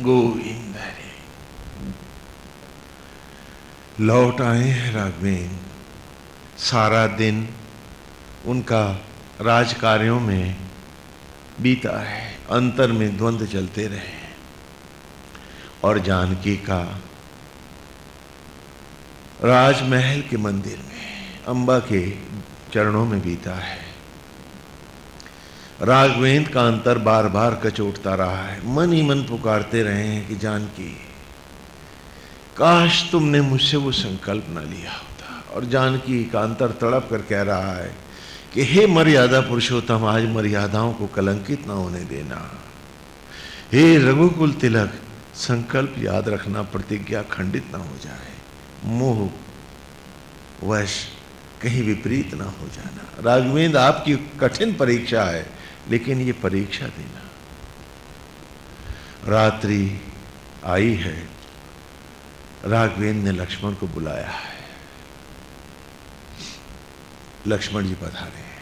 गोविंद हरे लौट आए हैं राघवेन। सारा दिन उनका राज कार्यों में बीता है, अंतर में द्वंद्व चलते रहे और जानकी का राजमहल के मंदिर में, अंबा के चरणों में बीता है। राघवेंद्र का अंतर बार बार कचोटता रहा है। मन ही मन पुकारते रहे हैं कि, जानकी, काश तुमने मुझसे वो संकल्प न लिया होता। और जानकी का अंतर तड़प कर कह रहा है कि, हे मर्यादा पुरुषोत्तम, आज मर्यादाओं को कलंकित ना होने देना। हे रघुकुल तिलक, संकल्प याद रखना प्रतिज्ञा खंडित ना हो जाए। मोह, वश कहीं विपरीत ना हो जाना। राघवेंद्र, आपकी कठिन परीक्षा है। लेकिन ये परीक्षा देना। रात्रि आई है। राघवेंद्र ने लक्ष्मण को बुलाया है। लक्ष्मण जी पधारे। हैं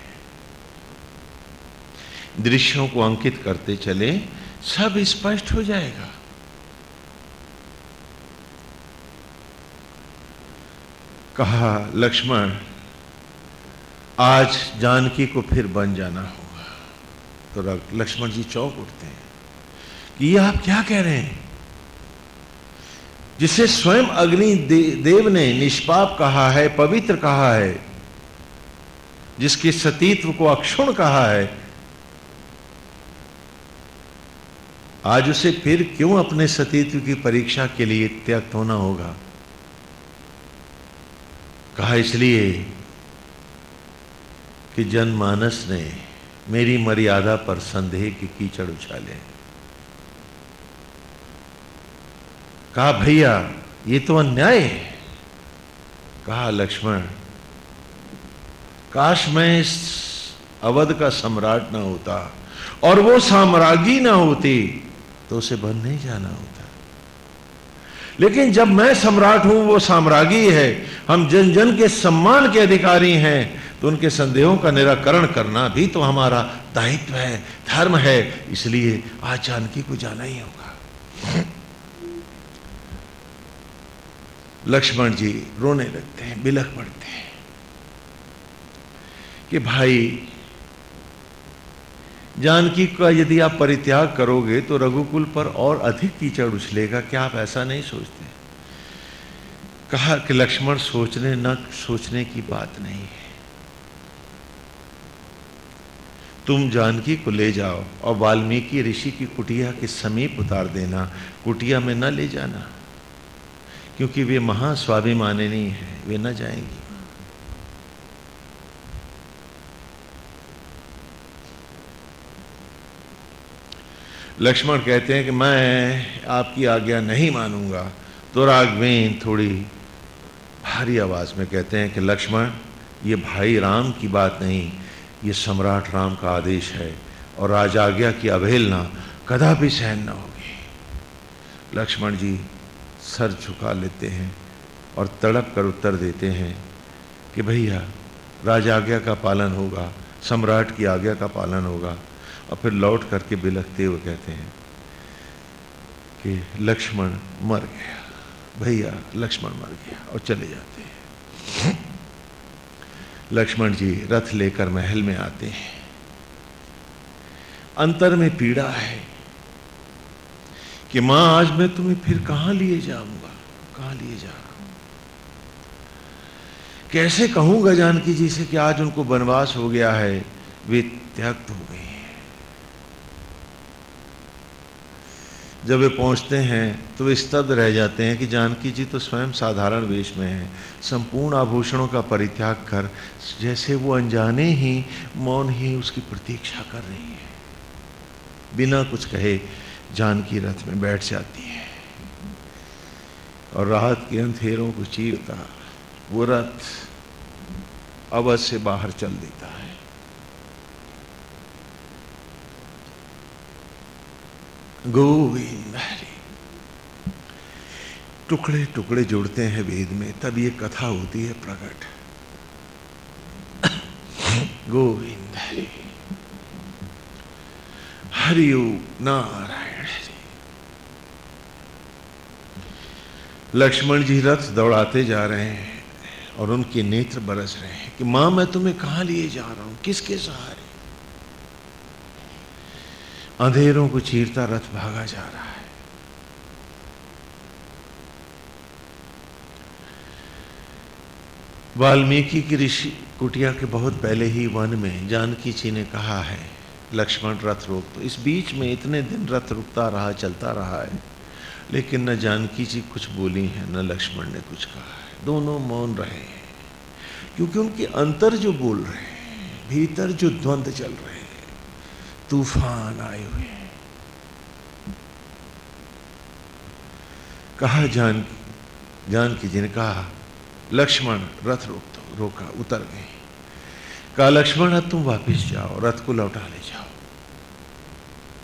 दृश्यों को अंकित करते चले, सब स्पष्ट हो जाएगा। कहा, लक्ष्मण, आज जानकी को फिर बन जाना होगा तो लक्ष्मण जी चौक उठते हैं कि ये आप क्या कह रहे हैं? जिसे स्वयं अग्नि दे, देव ने निष्पाप कहा है पवित्र कहा है जिसके सतीत्व को अक्षुण कहा है आज उसे फिर क्यों अपने सतीत्व की परीक्षा के लिए त्यक्त होना होगा? कहा इसलिए कि जनमानस ने मेरी मर्यादा पर संदेह की कीचड़ उछाले। कहा, भैया, ये तो अन्याय है। कहा, लक्ष्मण, काश मैं इस अवध का सम्राट ना होता और वो साम्राज्ञी ना होती तो उसे बन नहीं जाना होता। लेकिन जब मैं सम्राट हूँ, वो साम्राज्ञी है। हम जन जन के सम्मान के अधिकारी हैं। तो उनके संदेहों का निराकरण करना भी तो हमारा दायित्व है, धर्म है। इसलिए आज जानकी को जाना ही होगा। लक्ष्मण जी रोने लगते हैं, बिलख पड़ते हैं कि भाई, जानकी का यदि आप परित्याग करोगे तो रघुकुल पर और अधिक कीचड़ उछलेगा। क्या आप ऐसा नहीं सोचते? कहा कि लक्ष्मण सोचने न सोचने की बात नहीं है। तुम जानकी को ले जाओ और वाल्मीकि ऋषि की कुटिया के समीप उतार देना, कुटिया में न ले जाना। क्योंकि वे महास्वाभिमानिनी है, वे न जाएँगी। लक्ष्मण कहते हैं कि मैं आपकी आज्ञा नहीं मानूँगा। तो राघवेन थोड़ी भारी आवाज़ में कहते हैं कि लक्ष्मण, ये भाई राम की बात नहीं ये सम्राट राम का आदेश है और राज आज्ञा की अवहेलना कदापि सहन न होगी। लक्ष्मण जी सर झुका लेते हैं और तड़प कर उत्तर देते हैं कि भैया, राज आज्ञा का पालन होगा, सम्राट की आज्ञा का पालन होगा और फिर लौट करके बिलखते हुए कहते हैं कि लक्ष्मण मर गया। भैया, लक्ष्मण मर गया और चले जाते हैं। लक्ष्मण जी रथ लेकर महल में आते हैं। अंतर में पीड़ा है कि माँ, आज मैं तुम्हें फिर कहाँ लिए जाऊँगा? कहाँ लिए जा रहा हूँ? कैसे कहूँगा जानकी जी से कि आज उनको वनवास हो गया है, वे त्यक्त हो गए। जब वे पहुँचते हैं तो वे स्तब्ध रह जाते हैं कि जानकी जी तो स्वयं साधारण वेश में हैं। संपूर्ण आभूषणों का परित्याग कर, जैसे वो अनजाने ही मौन ही उसकी प्रतीक्षा कर रही है। बिना कुछ कहे जानकी रथ में बैठ जाती है। और रात के अंधेरों को चीरता, वो रथ अवध से बाहर चल देता है गोविंद हरि। टुकड़े टुकड़े जुड़ते हैं वेद में, तब ये कथा होती है प्रकट। गोविंद हरि। हरिओ नारायण हरि। लक्ष्मण जी रथ दौड़ाते जा रहे हैं और उनके नेत्र बरस रहे हैं कि माँ, मैं तुम्हें कहाँ लिए जा रहा हूँ? किसके सहारे? अंधेरों को चीरता रथ भागा जा रहा है। वाल्मीकि की ऋषि कुटिया के बहुत पहले ही वन में जानकी जी ने कहा है, लक्ष्मण रथ रोक तो इस बीच में इतने दिन रथ रुकता रहा, चलता रहा है, लेकिन न जानकी जी कुछ बोली है, न लक्ष्मण ने कुछ कहा है। दोनों मौन रहे हैं, क्योंकि उनके अंतर जो बोल रहे हैं, भीतर जो द्वंद्व चल रहे हैं तूफ़ान आए हुए हैं। कहा जान जान की जिन कहा, लक्ष्मण रथ रोक दो रोका, उतर गए। कहा, लक्ष्मण अब तुम वापस जाओ, रथ को लौटा ले जाओ।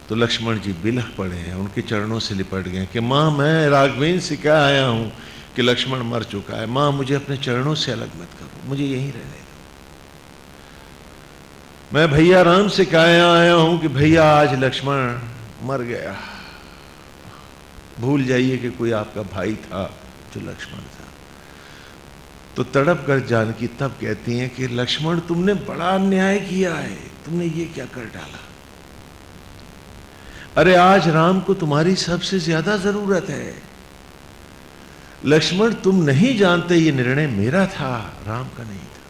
तो लक्ष्मण जी बिलख पड़े हैं, उनके चरणों से लिपट गए कि, माँ, मैं राघवेन से क्या आया हूँ कि लक्ष्मण मर चुका है? माँ, मुझे अपने चरणों से अलग मत करो, मुझे यहीं रहने मैं भैया राम से कहा आया हूँ कि भैया आज लक्ष्मण मर गया। भूल जाइए कि कोई आपका भाई था जो लक्ष्मण था। तो तड़प कर जानकी तब कहती हैं कि लक्ष्मण, तुमने बड़ा अन्याय किया है, तुमने ये क्या कर डाला? अरे आज राम को तुम्हारी सबसे ज़्यादा ज़रूरत है। लक्ष्मण, तुम नहीं जानते ये निर्णय मेरा था, राम का नहीं था।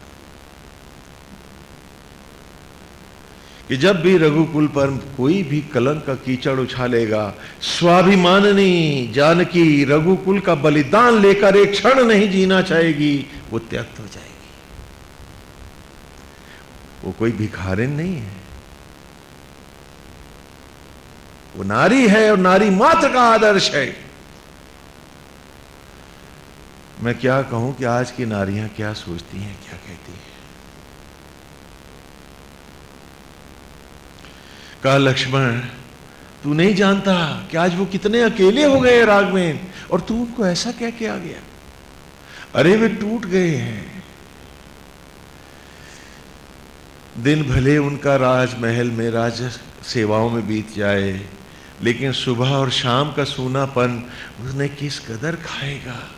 कि जब भी रघुकुल पर कोई भी कलंक का कीचड़ उछालेगा, स्वाभिमाननी जानकी रघुकुल का बलिदान लेकर एक क्षण नहीं जीना चाहेगी, वो त्यक्त हो जाएगी। वो कोई भिखारिन नहीं है। वो नारी है और नारी मात्र का आदर्श है। मैं क्या कहूँ कि आज की नारियाँ क्या सोचती हैं, क्या कहती हैं? कहा, लक्ष्मण, तू नहीं जानता कि आज वो कितने अकेले हो गए राघवेन और तू उनको ऐसा कह के आ गया। अरे, वे टूट गए हैं। दिन भले उनका राजमहल में राज सेवाओं में बीत जाए, लेकिन सुबह और शाम का सोनापन उसने किस कदर खाएगा?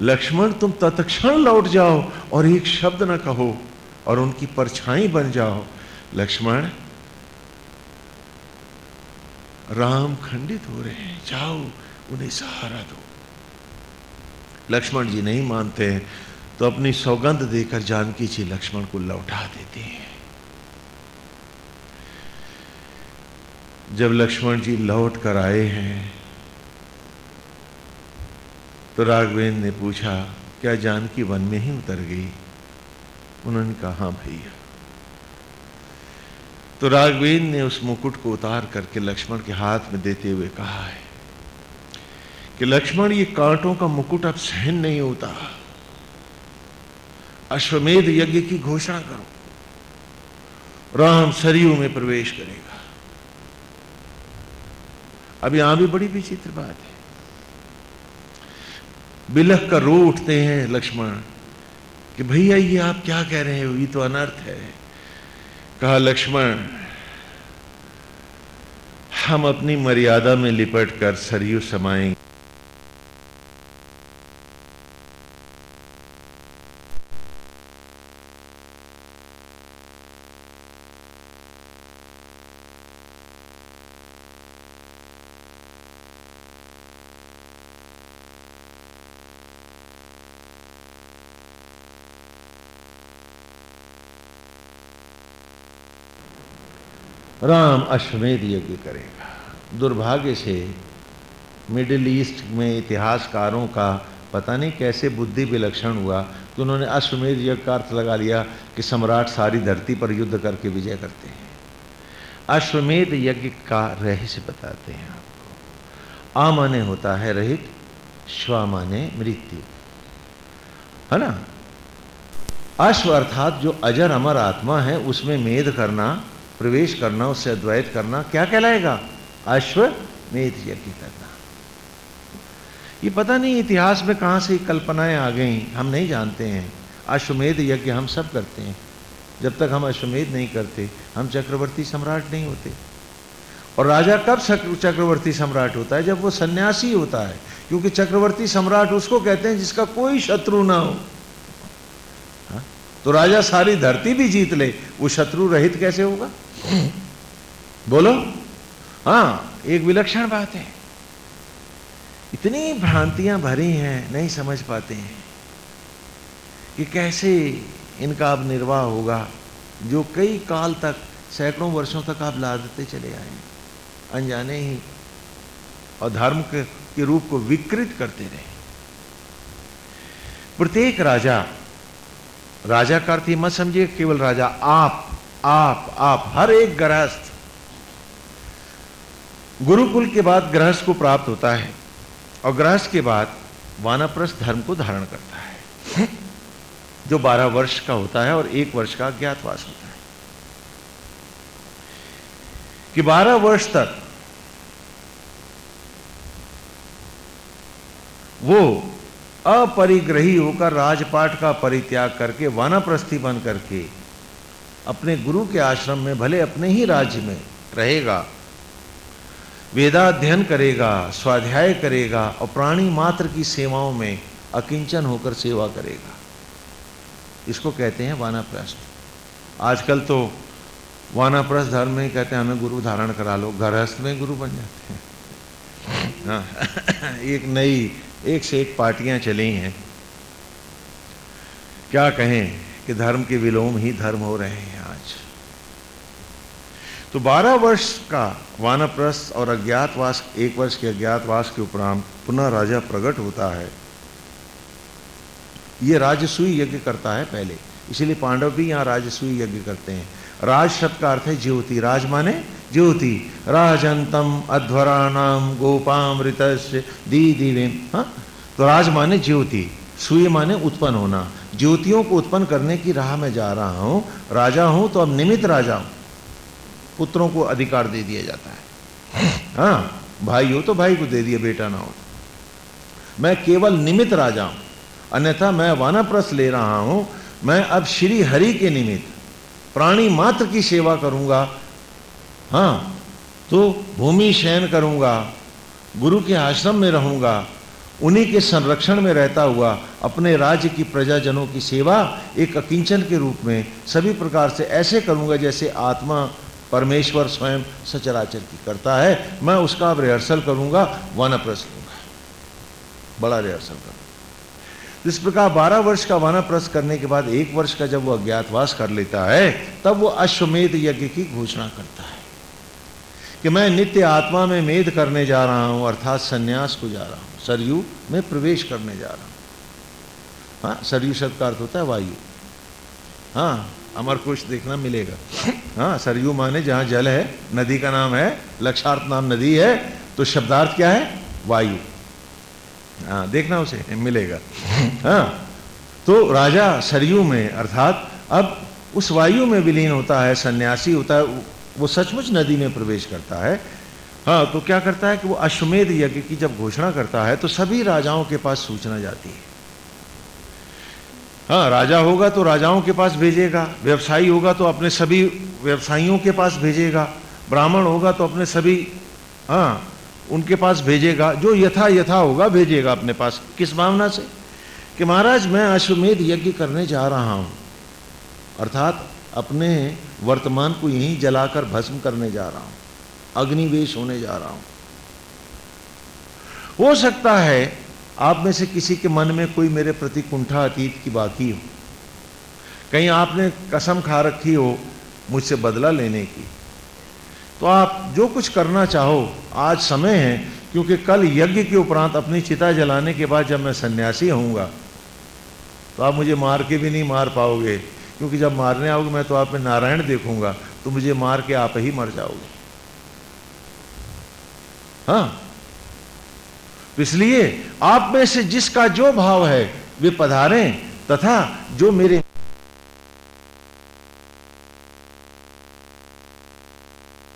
लक्ष्मण, तुम तत्क्षण लौट जाओ और एक शब्द ना कहो और उनकी परछाई बन जाओ। लक्ष्मण राम खंडित हो रहे हैं। जाओ, उन्हें सहारा दो। लक्ष्मण जी नहीं मानते तो अपनी सौगंध देकर जानकी जी लक्ष्मण को लौटा देते हैं। जब लक्ष्मण जी लौट कर आए हैं तो राघवेंद्र ने पूछा, क्या जानकी वन में ही उतर गई? उन्होंने कहा हाँ भैया। तो राघवेंद्र ने उस मुकुट को उतार करके लक्ष्मण के हाथ में देते हुए कहा है कि लक्ष्मण, ये कांटों का मुकुट अब सहन नहीं होता। अश्वमेध यज्ञ की घोषणा करो। राम सरयू में प्रवेश करेगा। अब यहाँ भी बड़ी विचित्र बात है। बिलख कर रो उठते हैं लक्ष्मण कि भैया, ये आप क्या कह रहे हो? ये तो अनर्थ है। कहा लक्ष्मण हम अपनी मर्यादा में लिपट कर सरयू समाएँगे। राम अश्वमेध यज्ञ करेगा। दुर्भाग्य से मिडिल ईस्ट में इतिहासकारों का पता नहीं कैसे बुद्धि विलक्षण हुआ तो उन्होंने अश्वमेध यज्ञ का अर्थ लगा लिया कि सम्राट सारी धरती पर युद्ध करके विजय करते हैं। अश्वमेध यज्ञ का रहस्य बताते हैं आपको। आ माने होता है रहित श्वा माने मृत्यु। है ना? अश्व अर्थात जो अजर अमर आत्मा है, उसमें मेध करना प्रवेश करना, उससे अद्वैत करना, क्या कहलाएगा? अश्व मेध यज्ञ करना। ये पता नहीं इतिहास में कहाँ से कल्पनाएँ आ गई, हम नहीं जानते हैं। अश्वमेध यज्ञ हम सब करते हैं। जब तक हम अश्वमेध नहीं करते, हम चक्रवर्ती सम्राट नहीं होते। और राजा कब चक्रवर्ती सम्राट होता है? जब वो सन्यासी होता है, क्योंकि चक्रवर्ती सम्राट उसको कहते हैं जिसका कोई शत्रु ना हा? तो राजा सारी धरती भी जीत ले। वो शत्रु रहित कैसे होगा? बोलो। हाँ एक विलक्षण बात है। इतनी भ्रांतियाँ भरी हैं नहीं समझ पाते हैं कि कैसे इनका अब निर्वाह होगा जो कई काल तक सैकड़ों वर्षों तक आप लादते चले आए अनजाने ही और धर्म के, के रूप को विकृत करते रहे। प्रत्येक राजा राजा का अर्थ मत समझिए, केवल राजा, आप आप आप, हर एक गृहस्थ। गुरुकुल के बाद गृहस्थ को प्राप्त होता है और गृहस्थ के बाद वानप्रस्थ धर्म को धारण करता है। जो बारह वर्ष का होता है और एक वर्ष का अज्ञातवास होता है। कि बारह वर्ष तक वो अपरिग्रही होकर राजपाट का परित्याग करके, वानाप्रस्थी बन करके अपने गुरु के आश्रम में, भले अपने ही राज्य में रहेगा। वेदाध्ययन करेगा, स्वाध्याय करेगा और प्राणी मात्र की सेवाओं में अकिंचन होकर सेवा करेगा। इसको कहते हैं वानाप्रस्थ। आजकल तो वानाप्रस्थ धर्म में कहते हैं, हमें गुरु धारण करा लो, गृहस्थ में गुरु बन जाते हैं। हाँ एक नई एक से एक पार्टियाँ चली हैं। क्या कहें कि धर्म के विलोम ही धर्म हो रहे हैं आज। तो 12 वर्ष का वानप्रस्थ और अज्ञातवास, एक वर्ष के अज्ञातवास के उपरांत पुनः राजा प्रकट होता है। ये राजसूय यज्ञ करता है पहले। इसीलिए पांडव भी यहाँ राजसूय यज्ञ करते हैं। राज शब्द का अर्थ है ज्योति। राज माने ज्योति राजंतम अध्वराणाम गोपामृत दी दिवेम हाँ? तो राज माने ज्योति सूर्य माने उत्पन्न होना। ज्योतियों को उत्पन्न करने की राह में जा रहा हूँ, राजा हूँ तो अब निमित राजा हूँ। पुत्रों को अधिकार दे दिया जाता है। हाँ भाई हो तो भाई को दे दिया, बेटा ना हो। मैं केवल निमित्त राजा हूँ, अन्यथा मैं वानाप्रस ले रहा हूँ। मैं अब श्री हरि के निमित्त, प्राणी मात्र की सेवा करूँगा। हाँ तो भूमि शयन करूँगा, गुरु के आश्रम में रहूँगा, उन्हीं के संरक्षण में रहता हुआ, अपने राज्य की प्रजाजनों की सेवा एक अकिंचन के रूप में सभी प्रकार से ऐसे करूँगा जैसे आत्मा परमेश्वर स्वयं सचराचर की करता है। मैं उसका अब रिहर्सल करूँगा वानप्रस लूँगा बड़ा रिहर्सल करूँगा। इस प्रकार बारह वर्ष का वानप्रस करने के बाद एक वर्ष का जब वह अज्ञातवास कर लेता है, तब वो अश्वमेध यज्ञ की घोषणा करता है। कि मैं नित्य आत्मा में मेद करने जा रहा हूँ, अर्थात संन्यास को जा रहा हूँ, सरयू में प्रवेश करने जा रहा हूँ। हाँ सरयू शब्द का अर्थ होता है वायु। हाँ अमर कुछ देखना मिलेगा। हाँ सरयू माने जहाँ जल है, नदी का नाम है, लक्षार्थ नाम नदी है तो शब्दार्थ क्या है? वायु। हाँ देखना उसे, मिलेगा। हाँ तो राजा सरयू में, अर्थात अब उस वायु में विलीन होता है, सन्यासी होता है वो सचमुच नदी में प्रवेश करता है। हाँ तो क्या करता है कि वो अश्वमेध यज्ञ की जब घोषणा करता है तो सभी राजाओं के पास सूचना जाती है। हाँ राजा होगा तो राजाओं के पास भेजेगा, व्यवसायी होगा तो अपने सभी व्यवसायियों के पास भेजेगा, ब्राह्मण होगा तो अपने सभी हाँ उनके पास भेजेगा, जो यथा यथा होगा भेजेगा अपने पास। किस भावना से? कि महाराज, मैं अश्वमेध यज्ञ करने जा रहा हूँ। अर्थात अपने वर्तमान को यहीं जलाकर भस्म करने जा रहा हूँ, अग्निवेश होने जा रहा हूँ। हो सकता है आप में से किसी के मन में कोई मेरे प्रति कुंठा अतीत की बाकी हो। कहीं आपने कसम खा रखी हो मुझसे बदला लेने की। तो आप जो कुछ करना चाहो, आज समय है, क्योंकि कल यज्ञ के उपरांत अपनी चिता जलाने के बाद जब मैं सन्यासी होऊँगा तो आप मुझे मार के भी नहीं मार पाओगे। क्योंकि जब मारने आओगे, मैं तो आप में नारायण देखूँगा तो मुझे मार के आप ही मर जाओगे। हाँ। इसलिए आप में से जिसका जो भाव है, वे पधारें, तथा जो मेरे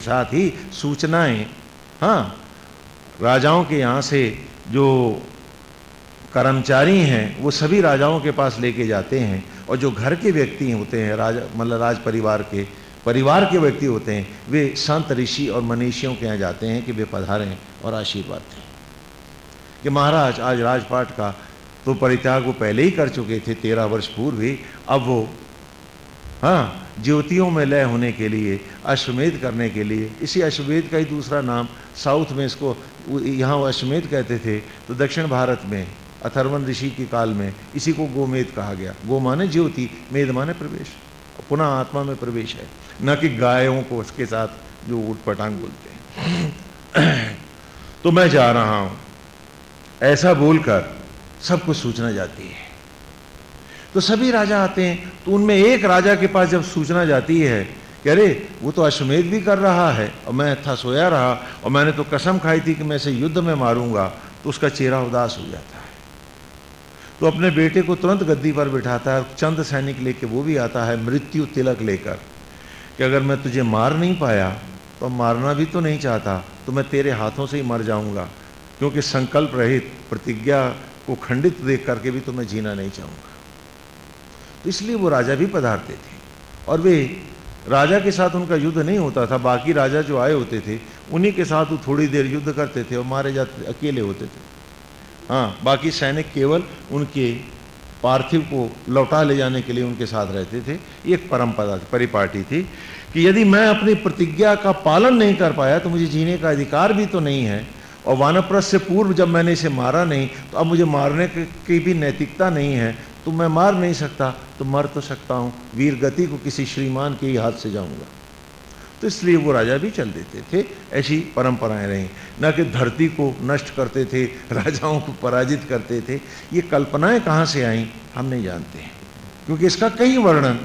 साथ ही सूचनाएँ हाँ राजाओं के यहाँ से जो कर्मचारी हैं, वो सभी राजाओं के पास लेके जाते हैं। और जो घर के व्यक्ति होते हैं, राज मतलब राज परिवार के परिवार के व्यक्ति होते हैं, वे संत ऋषि और मनीषियों के यहाँ जाते हैं कि वे पधारें और आशीर्वाद दें। कि महाराज, आज राजपाट का तो परित्याग वो पहले ही कर चुके थे, तेरह वर्ष पूर्व ही अब वो हाँ ज्योतियों में लय होने के लिए, अश्वमेध करने के लिए, इसी अश्वमेध का ही दूसरा नाम, साउथ में इसको यहाँ वो अश्वमेध कहते थे तो दक्षिण भारत में अथर्वन ऋषि के काल में इसी को गोमेद कहा गया। गो माने ज्योति, मेद माने प्रवेश। पुनः आत्मा में प्रवेश है। न कि गायों को उसके साथ जो उठ पटांग बोलते हैं। तो मैं जा रहा हूँ। ऐसा बोलकर सबको सूचना जाती है। तो सभी राजा आते हैं। तो उनमें एक राजा के पास जब सूचना जाती है कि अरे, वो तो अश्वमेध भी कर रहा है और मैं था सोया रहा और मैंने तो कसम खाई थी कि मैं इसे युद्ध में मारूँगा तो उसका चेहरा उदास हो जाता। तो अपने बेटे को तुरंत गद्दी पर बिठाता है चंद सैनिक लेके वो भी आता है मृत्यु तिलक लेकर कि अगर मैं तुझे मार नहीं पाया तो मारना भी तो नहीं चाहता तो मैं तेरे हाथों से ही मर जाऊँगा, क्योंकि संकल्प रहित प्रतिज्ञा को खंडित देख करके भी तो मैं जीना नहीं चाहूँगा। तो इसलिए वो राजा भी पधारते थे और वे राजा के साथ उनका युद्ध नहीं होता था, बाकी राजा जो आए होते थे, उन्हीं के साथ वो थोड़ी देर युद्ध करते थे और मारे जाते, अकेले होते थे। हाँ बाकी सैनिक केवल उनके पार्थिव को लौटा ले जाने के लिए उनके साथ रहते थे। एक परंपरा, परिपाटी थी कि यदि मैं अपनी प्रतिज्ञा का पालन नहीं कर पाया तो मुझे जीने का अधिकार भी तो नहीं है। और वानप्रस्थ से पूर्व जब मैंने इसे मारा नहीं तो अब मुझे मारने की भी नैतिकता नहीं है। तो मैं मार नहीं सकता तो मर तो सकता हूँ। वीर गति को किसी श्रीमान के ही हाथ से जाऊँगा। तो इसलिए वो राजा भी चल देते थे। ऐसी परंपराएँ रहीं। न कि धरती को नष्ट करते थे, राजाओं को पराजित करते थे। ये कल्पनाएँ कहाँ से आई, हम नहीं जानते हैं। क्योंकि इसका कई वर्णन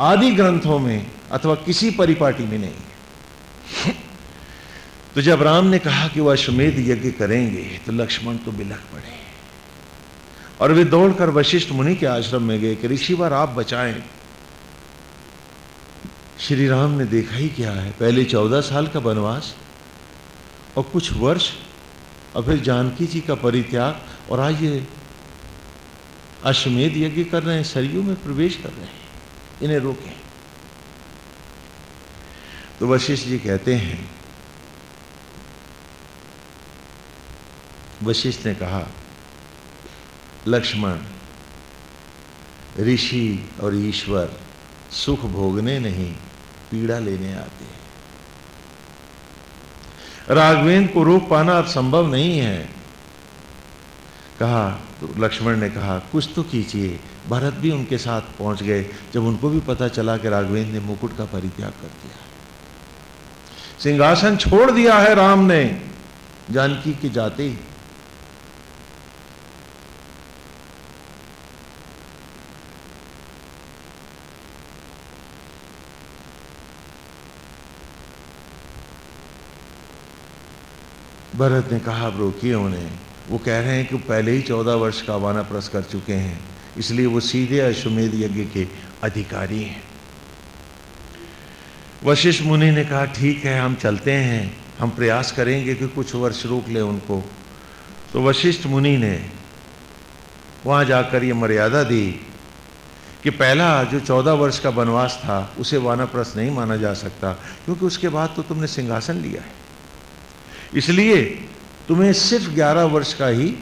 आदि ग्रंथों में अथवा किसी परिपाटी में नहीं तो जब राम ने कहा कि वह अश्वमेध यज्ञ करेंगे तो लक्ष्मण तो बिलख पड़े। और वे दौड़कर वशिष्ठ मुनि के आश्रम में गए कि ऋषिवर आप बचाएँ श्री राम ने देखा ही क्या है? पहले चौदह साल का वनवास और कुछ वर्ष और फिर जानकी जी का परित्याग और आज ये अश्वमेध यज्ञ कर रहे हैं, सरयू में प्रवेश कर रहे हैं, इन्हें रोकें तो वशिष्ठ जी कहते हैं, वशिष्ठ ने कहा, लक्ष्मण, ऋषि और ईश्वर सुख भोगने नहीं, पीड़ा लेने आते हैं। राघवेंद्र को रोक पाना अब संभव नहीं है। कहा तो लक्ष्मण ने कहा, कुछ तो कीजिए। भरत भी उनके साथ पहुँच गए, जब उनको भी पता चला कि राघवेंद्र ने मुकुट का परित्याग कर दिया। सिंहासन छोड़ दिया है राम ने। जानकी के जाते ही भरत ने कहा अब रोकिए उन्हें वो कह रहे हैं कि पहले ही चौदह वर्ष का वानाप्रस कर चुके हैं, इसलिए वो सीधे अश्वमेध यज्ञ के अधिकारी हैं. वशिष्ठ मुनि ने कहा, ठीक है, हम चलते हैं, हम प्रयास करेंगे कि कुछ वर्ष रोक ले उनको। तो वशिष्ठ मुनि ने वहाँ जाकर ये मर्यादा दी कि पहला जो चौदह वर्ष का वनवास था, उसे वानाप्रस नहीं माना जा सकता, क्योंकि उसके बाद तो तुमने सिंहासन लिया है। इसलिए तुम्हें सिर्फ़ ग्यारह वर्ष का ही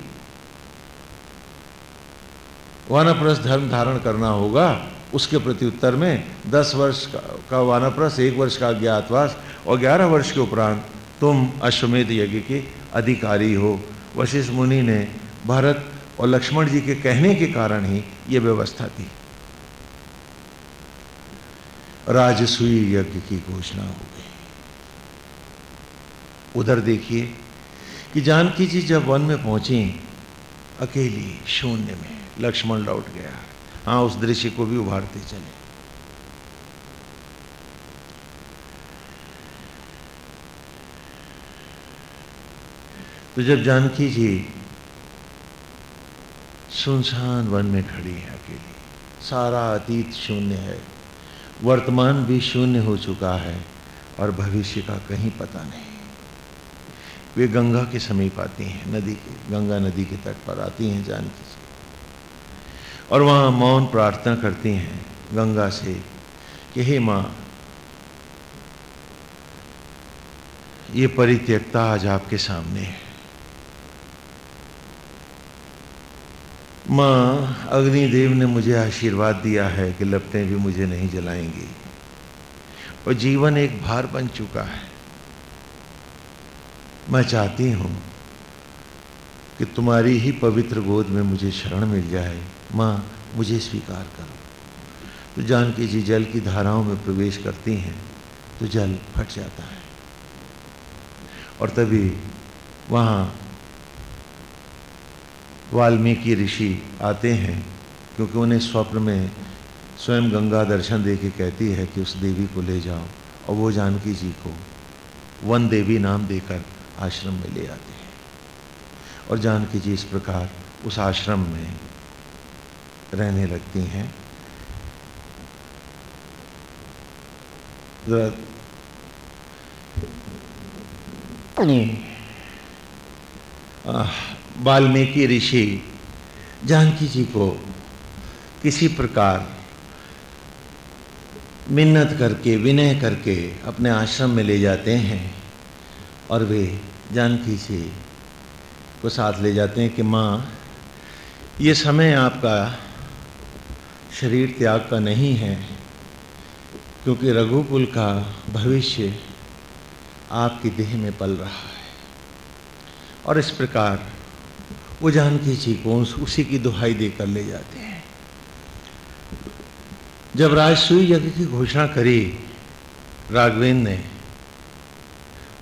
वानप्रस धर्म धारण करना होगा। उसके प्रति उत्तर में दस वर्ष का, का वानप्रस एक वर्ष का ज्ञातवास और ग्यारह वर्ष के उपरांत तुम अश्वमेध यज्ञ के अधिकारी हो। वशिष्ठ मुनि ने भरत और लक्ष्मण जी के कहने के कारण ही यह व्यवस्था थी राजसूय यज्ञ की घोषणा हो। उधर देखिए कि जानकी जी जब वन में पहुँची, अकेली शून्य में लक्ष्मण लौट गया। हाँ उस दृश्य को भी उभारते चले। तो जब जानकी जी सुनसान वन में खड़ी है अकेली, सारा अतीत शून्य है, वर्तमान भी शून्य हो चुका है और भविष्य का कहीं पता नहीं। वे गंगा के समीप आती हैं, नदी के, गंगा नदी के तट पर आती हैं जानकी और वहाँ मौन प्रार्थना करती हैं गंगा से कि हे माँ, ये परित्यक्ता आज आपके सामने है। माँ, अग्निदेव ने मुझे आशीर्वाद दिया है कि लपटें भी मुझे नहीं जलाएँगी। और जीवन एक भार बन चुका है। मैं चाहती हूँ कि तुम्हारी ही पवित्र गोद में मुझे शरण मिल जाए। माँ, मुझे स्वीकार करो। तो जानकी जी जल की धाराओं में प्रवेश करती हैं तो जल फट जाता है। और तभी वहाँ वाल्मीकि ऋषि आते हैं, क्योंकि उन्हें स्वप्न में स्वयं गंगा दर्शन दे के कहती है कि उस देवी को ले जाओ, और वो जानकी जी को वन देवी नाम देकर आश्रम में ले आते हैं। और जानकी जी इस प्रकार उस आश्रम में रहने लगती हैं। वाल्मीकि ऋषि जानकी जी को किसी प्रकार मिन्नत करके, विनय करके अपने आश्रम में ले जाते हैं और वे जानकी जी को साथ ले जाते हैं कि माँ, ये समय आपका शरीर त्याग का नहीं है, क्योंकि रघुकुल का भविष्य आपकी देह में पल रहा है। और इस प्रकार वो जानकी जी को उसी की दुहाई देकर ले जाते हैं। जब राजसूय यज्ञ की घोषणा करी राघवेंद्र ने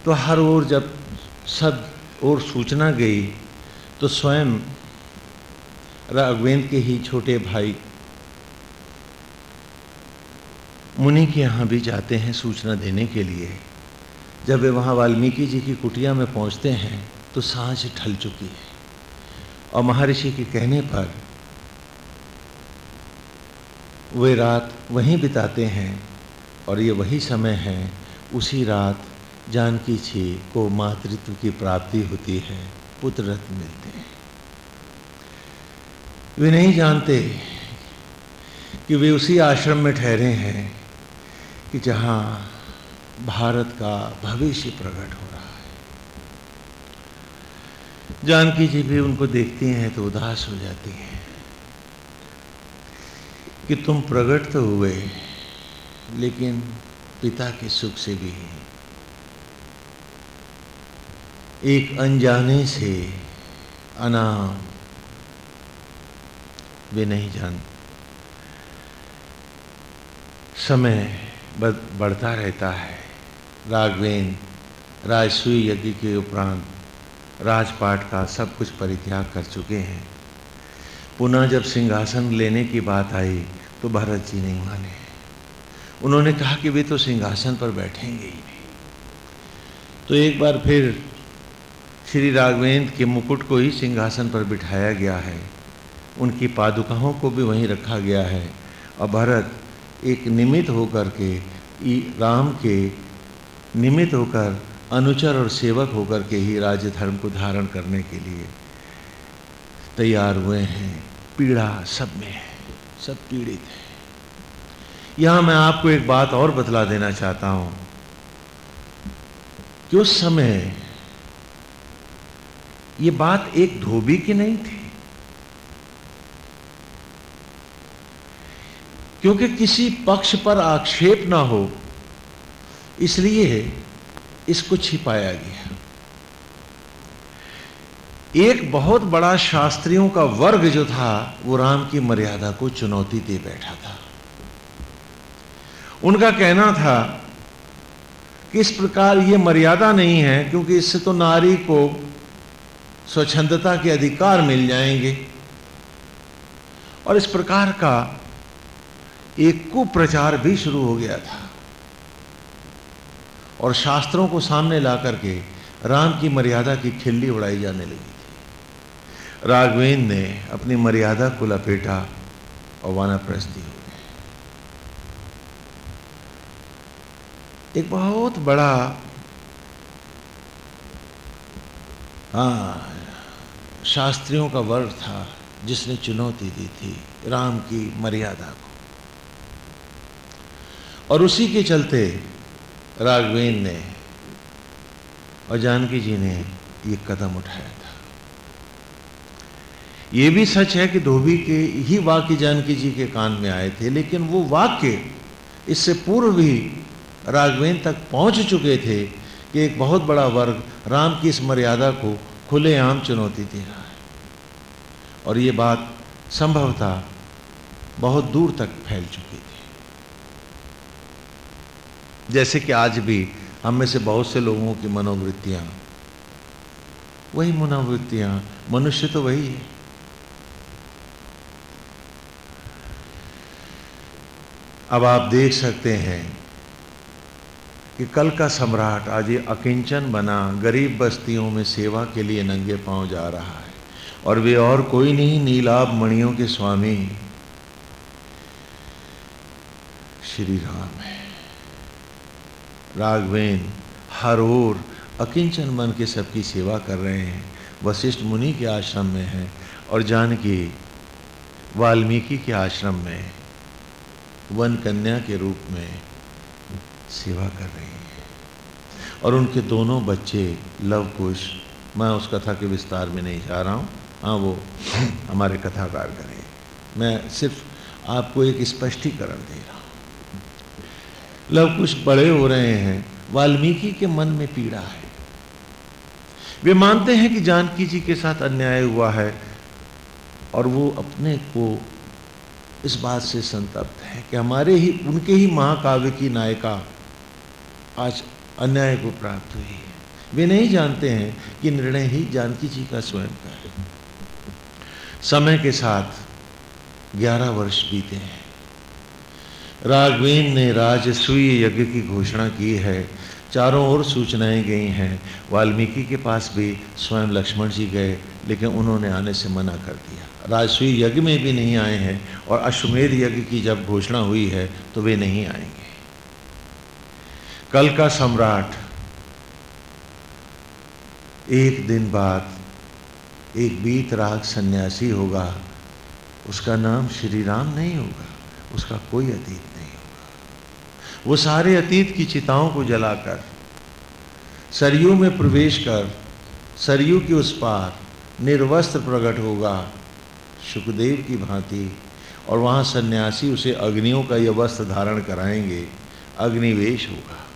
तो हर ओर जब सब और सूचना गई तो स्वयं राघवेंद्र के ही छोटे भाई मुनि के यहाँ भी जाते हैं सूचना देने के लिए। जब वे वहाँ वाल्मीकि जी की कुटिया में पहुँचते हैं तो साँझ ढल चुकी है और महर्षि के कहने पर वे रात वहीं बिताते हैं और ये वही समय है, उसी रात जानकी जी को मातृत्व की प्राप्ति होती है पुत्र रत्न मिलते हैं। वे नहीं जानते कि वे उसी आश्रम में ठहरे हैं कि जहाँ भारत का भविष्य प्रकट हो रहा है। जानकी जी भी उनको देखती हैं तो उदास हो जाती हैं कि तुम प्रकट तो हुए, लेकिन पिता के सुख से भी एक अनजाने से अनाम वे नहीं जान। समय बढ़ता रहता है। राघवेन, राजसूय यज्ञ के उपरांत राजपाट का सब कुछ परित्याग कर चुके हैं। पुनः जब सिंहासन लेने की बात आई तो भरत जी नहीं माने। उन्होंने कहा कि वे तो सिंहासन पर बैठेंगे ही नहीं। तो एक बार फिर श्री राघवेंद्र के मुकुट को ही सिंहासन पर बिठाया गया है। उनकी पादुकाओं को भी वहीं रखा गया है। और भरत एक निमित्त होकर के राम के निमित्त होकर अनुचर और सेवक होकर के ही राज्य धर्म को धारण करने के लिए तैयार हुए हैं। पीड़ा सब में है, सब पीड़ित है। यहाँ मैं आपको एक बात और बतला देना चाहता हूँ। कि उस समय ये बात एक धोबी की नहीं थी। क्योंकि किसी पक्ष पर आक्षेप ना हो, इसलिए इसको छिपाया गया। एक बहुत बड़ा शास्त्रियों का वर्ग जो था, वो राम की मर्यादा को चुनौती दे बैठा था। उनका कहना था कि इस प्रकार ये मर्यादा नहीं है, क्योंकि इससे तो नारी को स्वच्छंदता के अधिकार मिल जाएँगे। और इस प्रकार का एक कुप्रचार भी शुरू हो गया था। और शास्त्रों को सामने ला करके राम की मर्यादा की खिल्ली उड़ाई जाने लगी थी। राघवेंद्र ने अपनी मर्यादा को लपेटा और वानाप्रस्थी हो एक बहुत बड़ा हाँ शास्त्रियों का वर्ग था, जिसने चुनौती दी थी राम की मर्यादा को। और उसी के चलते राघवेन ने और जानकी जी ने ये कदम उठाया था। ये भी सच है कि धोबी के ही वाक्य जानकी जी के कान में आए थे, लेकिन वो वाक्य इससे पूर्व भी राघवेन तक पहुँच चुके थे कि एक बहुत बड़ा वर्ग राम की इस मर्यादा को खुलेआम चुनौती दे रहा है। और ये बात संभवतः बहुत दूर तक फैल चुकी थी। जैसे कि आज भी हम में से बहुत से लोगों की मनोवृत्तियाँ, वही मनोवृत्तियाँ, मनुष्य तो वही है। अब आप देख सकते हैं कि कल का सम्राट आज ये अकिंचन बना गरीब बस्तियों में सेवा के लिए नंगे पाँव जा रहा है। और वे और कोई नहीं, नीलाभ मणियों के स्वामी। श्री राम है। राघवेन, हर ओर अकिंचन बन के सबकी सेवा कर रहे हैं। वशिष्ठ मुनि के आश्रम में है और जानकी वाल्मीकि के आश्रम में वन कन्या के रूप में सेवा कर रही है। और उनके दोनों बच्चे, लव कुश, मैं उस कथा के विस्तार में नहीं जा रहा हूँ। हाँ वो हमारे कथाकार करें। मैं सिर्फ़ आपको एक स्पष्टीकरण दे रहा हूँ। लव कुश बड़े हो रहे हैं। वाल्मीकि के मन में पीड़ा है। वे मानते हैं कि जानकी जी के साथ अन्याय हुआ है और वो अपने को इस बात से संतप्त है कि हमारे ही, उनके ही महाकाव्य की नायिका आज अन्याय को प्राप्त हुई है। वे नहीं जानते हैं कि निर्णय ही जानकी जी का स्वयं का है। समय के साथ ग्यारह वर्ष बीते हैं। राघवेन ने राजसूय यज्ञ की घोषणा की है। चारों ओर सूचनाएँ गई हैं। वाल्मीकि के पास भी स्वयं लक्ष्मण जी गए, लेकिन उन्होंने आने से मना कर दिया। राजसूय यज्ञ में भी नहीं आए हैं और अश्वमेध यज्ञ की जब घोषणा हुई है तो वे नहीं आएँगे। कल का सम्राट। एक दिन बाद एक बीत राग सन्यासी होगा। उसका नाम श्री राम नहीं होगा। उसका कोई अतीत नहीं होगा। वो सारे अतीत की चिताओं को जलाकर, सरयू में प्रवेश कर, सरयू के उस पार निर्वस्त्र प्रकट होगा, सुखदेव की भांति, और वहाँ सन्यासी उसे अग्नियों का यह वस्त्र धारण कराएँगे। अग्निवेश होगा।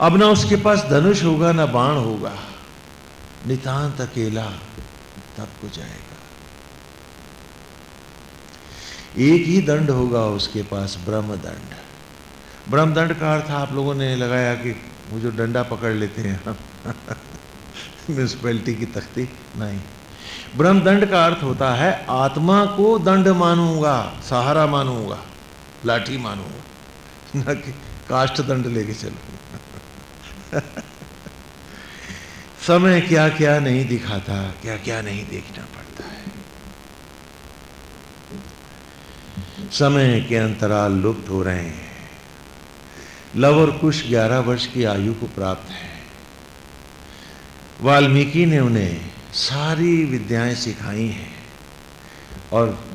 अब ना उसके पास धनुष होगा, ना बाण होगा। नितांत अकेला तब को जाएगा। एक ही दंड होगा उसके पास ब्रह्म दंड ब्रह्म दंड का अर्थ आप लोगों ने लगाया कि वो जो डंडा पकड़ लेते हैं म्यूनसिपैलिटी की तख्ती, नहीं। ब्रह्म दंड का अर्थ होता है, आत्मा को दंड मानूँगा, सहारा मानूँगा, लाठी मानूँगा। न कि काष्ट दंड लेके चलूँगा। समय क्या क्या नहीं दिखाता क्या क्या नहीं देखना पड़ता है। समय के अंतराल लुप्त हो रहे हैं। लव और कुश 11 वर्ष की आयु को प्राप्त है। वाल्मीकि ने उन्हें सारी विद्याएँ सिखाई हैं और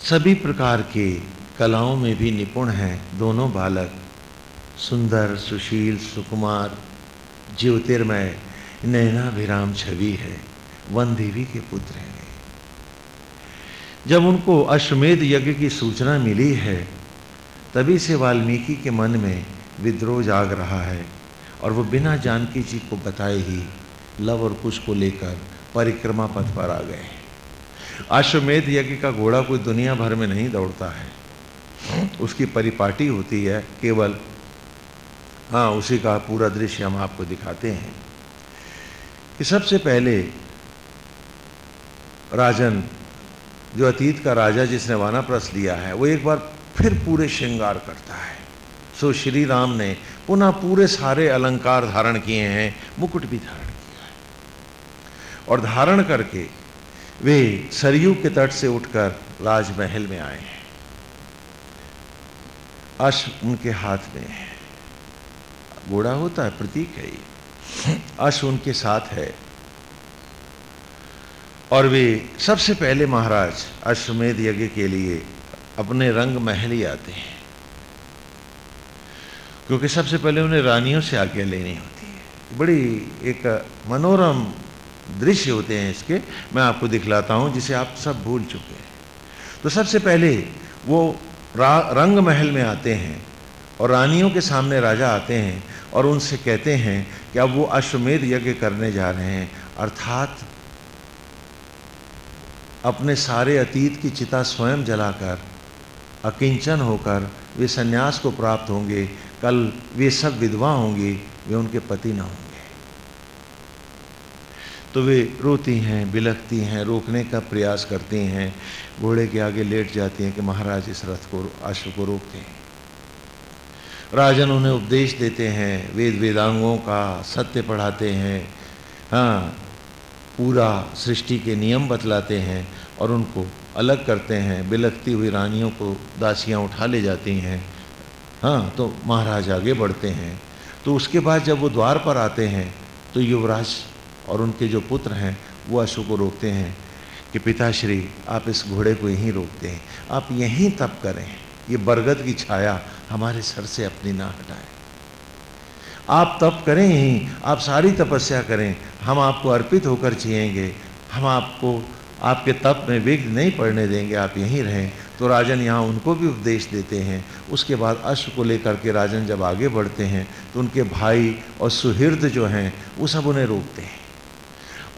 सभी प्रकार के कलाओं में भी निपुण हैं दोनों बालक। सुंदर, सुशील, सुकुमार, ज्योतिर्मय, नैनाभिराम छवि है, वन देवी के पुत्र हैं। जब उनको अश्वमेध यज्ञ की सूचना मिली है, तभी से वाल्मीकि के मन में विद्रोह जाग रहा है और वो बिना जानकी जी को बताए ही लव और कुश को लेकर परिक्रमा पथ पर आ गए अश्वमेध यज्ञ का घोड़ा कोई दुनिया भर में नहीं दौड़ता है। उसकी परिपाटी होती है केवल हाँ उसी का पूरा दृश्य हम आपको दिखाते हैं कि सबसे पहले राजन, जो अतीत का राजा जिसने वानाप्रस लिया है, वो एक बार फिर पूरे श्रृंगार करता है। सो श्री राम ने पुनः पूरे सारे अलंकार धारण किए हैं, मुकुट भी धारण किया है। और धारण करके वे सरयू के तट से उठकर राजमहल में आए हैं। अश्व उनके हाथ में है। घोड़ा होता है, प्रतीक है ये। अश्व उनके साथ है। और वे सबसे पहले महाराज अश्वमेध यज्ञ के लिए अपने रंग महल ही आते हैं। क्योंकि सबसे पहले उन्हें रानियों से आज्ञा लेनी होती है। बड़ी एक मनोरम दृश्य होते हैं इसके। मैं आपको दिखलाता हूँ, जिसे आप सब भूल चुके हैं। तो सबसे पहले वो रंग महल में आते हैं और रानियों के सामने राजा आते हैं। और उनसे कहते हैं कि अब वो अश्वमेध यज्ञ करने जा रहे हैं। अर्थात अपने सारे अतीत की चिता स्वयं जलाकर, अकिंचन होकर वे सन्यास को प्राप्त होंगे। कल वे सब विधवा होंगी, वे उनके पति ना होंगे। तो वे रोती हैं, बिलखती हैं, रोकने का प्रयास करती हैं। घोड़े के आगे लेट जाती हैं कि महाराज इस रथ को, अश्व को रोकते हैं। राजन उन्हें उपदेश देते हैं, वेद वेदांगों का सत्य पढ़ाते हैं हाँ पूरा सृष्टि के नियम बतलाते हैं और उनको अलग करते हैं बिलकती हुई रानियों को दासियाँ उठा ले जाती हैं हाँ तो महाराज आगे बढ़ते हैं। तो उसके बाद जब वो द्वार पर आते हैं तो युवराज और उनके जो पुत्र हैं, वो अशु को रोकते हैं कि पिताश्री, आप इस घोड़े को यहीं रोकते हैं, आप यहीं तप करें, ये बरगद की छाया हमारे सर से अपनी ना हटाए। आप तप करें ही, आप सारी तपस्या करें, हम आपको अर्पित होकर जिएँगे, हम आपको, आपके तप में विघ्न नहीं पड़ने देंगे, आप यहीं रहें। तो राजन यहाँ उनको भी उपदेश देते हैं। उसके बाद अश्व को लेकर के राजन जब आगे बढ़ते हैं तो उनके भाई और सुहृद जो हैं, वो सब उन्हें रोकते हैं।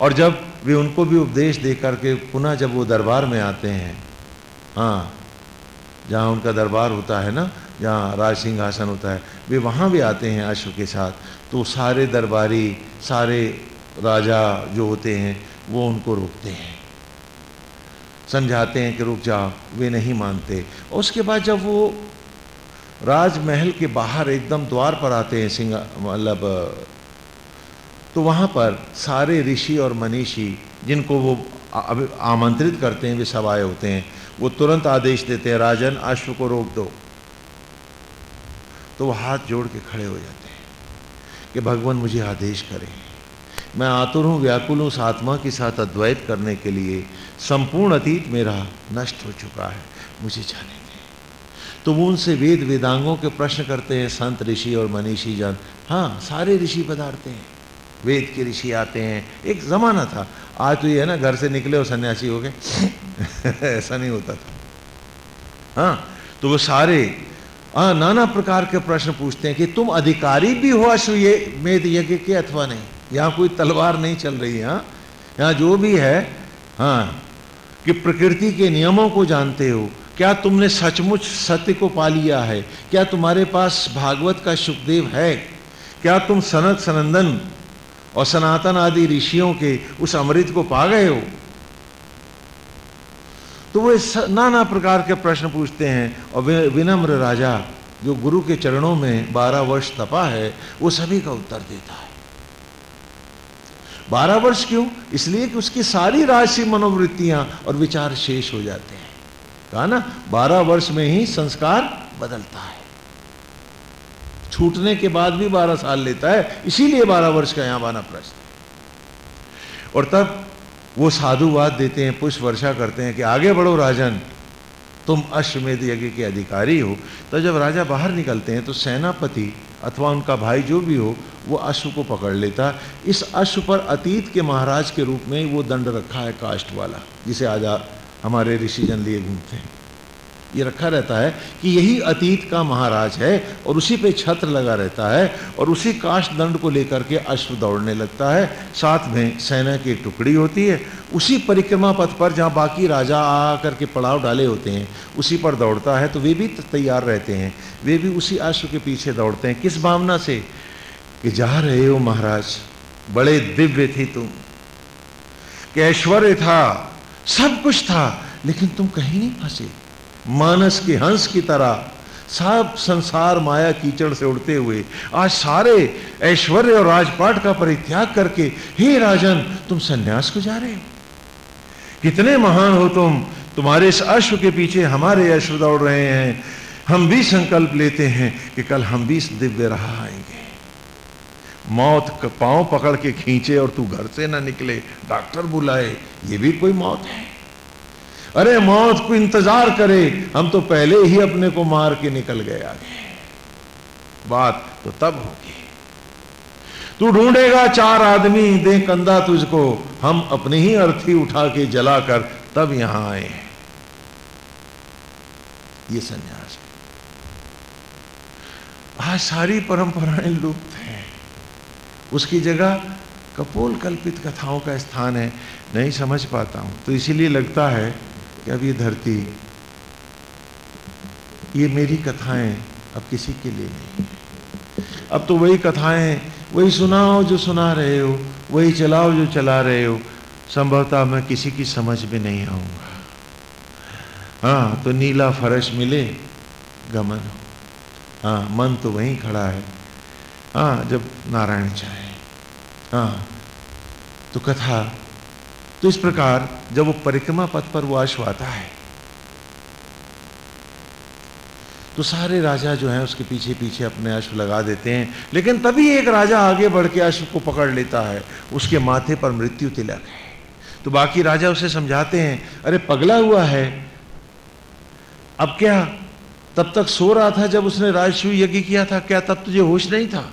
और जब वे उनको भी उपदेश दे करके पुनः जब वो दरबार में आते हैं हाँ जहाँ उनका दरबार होता है ना जहाँ राज सिंहासन होता है। वे वहाँ भी आते हैं अश्व के साथ। तो सारे दरबारी, सारे राजा जो होते हैं, वो उनको रोकते हैं। समझाते हैं कि रुक जाओ वे नहीं मानते। और उसके बाद जब वो राजमहल के बाहर एकदम द्वार पर आते हैं, सिंह मतलब तो वहाँ पर सारे ऋषि और मनीषी, जिनको वो आमंत्रित करते हैं, वे सब आए होते हैं। वो तुरंत आदेश देते हैं, राजन, अश्व को रोक दो। तो वह हाथ जोड़ के खड़े हो जाते हैं कि भगवान मुझे आदेश करें। मैं आतुर हूँ, व्याकुल हूँ आत्मा के साथ अद्वैत करने के लिए संपूर्ण अतीत मेरा नष्ट हो चुका है, मुझे जाने दें। तो वो उनसे वेद वेदांगों के प्रश्न करते हैं, संत ऋषि और मनीषी जन। हाँ सारे ऋषि पधारते हैं। वेद के ऋषि आते हैं। एक जमाना था। आज तो ये है ना, घर से निकले और सन्यासी हो गए। ऐसा नहीं होता था। हाँ तो वो सारे हाँ नाना प्रकार के प्रश्न पूछते हैं कि तुम अधिकारी भी हो अश्व ये मेद यज्ञ के अथवा नहीं? यहाँ कोई तलवार नहीं चल रही है हाँ? यहाँ जो भी है हाँ कि प्रकृति के नियमों को जानते हो। क्या तुमने सचमुच सत्य को पा लिया है? क्या तुम्हारे पास भागवत का सुखदेव है? क्या तुम सनत सनंदन और सनातन आदि ऋषियों के उस अमृत को पा गए हो? तो वो नाना प्रकार के प्रश्न पूछते हैं और विनम्र राजा जो गुरु के चरणों में बारह वर्ष तपा है, वो सभी का उत्तर देता है। बारह वर्ष क्यों? इसलिए कि उसकी सारी राशि मनोवृत्तियाँ और विचार शेष हो जाते हैं। कहा ना, बारह वर्ष में ही संस्कार बदलता है। छूटने के बाद भी बारह साल लेता है, इसीलिए बारह वर्ष का यहाँ बाना प्रश्न और तब वो साधुवाद देते हैं, पुष्प वर्षा करते हैं कि आगे बढ़ो राजन। तुम अश्वमेध यज्ञ के अधिकारी हो। तो जब राजा बाहर निकलते हैं तो सेनापति अथवा उनका भाई जो भी हो, वो अश्व को पकड़ लेता। इस अश्व पर अतीत के महाराज के रूप में वो दंड रखा है काष्ट वाला जिसे आज हमारे ऋषिजन लिए घूमते हैं। ये रखा रहता है कि यही अतीत का महाराज है और उसी पे छत्र लगा रहता है और उसी काश दंड को लेकर के अश्व दौड़ने लगता है। साथ में सेना की टुकड़ी होती है। उसी परिक्रमा पथ पर जहाँ बाकी राजा आ करके पड़ाव डाले होते हैं, उसी पर दौड़ता है। तो वे भी तैयार रहते हैं। वे भी उसी अश्व के पीछे दौड़ते हैं। किस भावना से? कि जा रहे हो महाराज, बड़े दिव्य थी तुम। कि ऐश्वर्य था, सब कुछ था, लेकिन तुम कहीं नहीं फंसे। मानस के हंस की तरह सब संसार माया कीचड़ से उड़ते हुए आज सारे ऐश्वर्य और राजपाट का परित्याग करके हे राजन, तुम सन्यास को जा रहे हो। कितने महान हो तुम, तुम्हारे इस अश्व के पीछे हमारे अश्व दौड़ रहे हैं। हम भी संकल्प लेते हैं कि कल हम भी इस दिव्य रहा आएँगे। मौत पाँव पकड़ के खींचे और तू घर से ना निकले, डॉक्टर बुलाए, ये भी कोई मौत है? अरे मौत को इंतज़ार करे, हम तो पहले ही अपने को मार के निकल गए आगे बात तो तब होगी। तू ढूंढेगा चार आदमी, दे कंधा तुझको, हम अपने ही अर्थी उठा के जलाकर तब यहाँ आए ये संन्यास। आज सारी परंपराएँ लुप्त हैं। उसकी जगह कपोल कल्पित कथाओं का स्थान है। नहीं समझ पाता हूँ। तो इसीलिए लगता है कि अब ये धरती, ये मेरी कथाएँ अब किसी के लिए नहीं। अब तो वही कथाएँ, वही सुनाओ जो सुना रहे हो, वही चलाओ जो चला रहे हो, संभवतः मैं किसी की समझ में नहीं आऊँगा। हाँ तो नीला फरश मिले, गमन हो। हाँ मन तो वहीं खड़ा है। हाँ जब नारायण चाहे हाँ तो कथा तो इस प्रकार जब वो परिक्रमा पथ पर वो अश्व आता है तो सारे राजा जो हैं उसके पीछे पीछे अपने अश्व लगा देते हैं। लेकिन तभी एक राजा आगे बढ़ के अश्व को पकड़ लेता है। उसके माथे पर मृत्यु तिलक है। तो बाकी राजा उसे समझाते हैं, अरे, पगला हुआ है। अब क्या तब तक सो रहा था जब उसने राजस्व यज्ञ किया था? क्या तब तुझे होश नहीं था?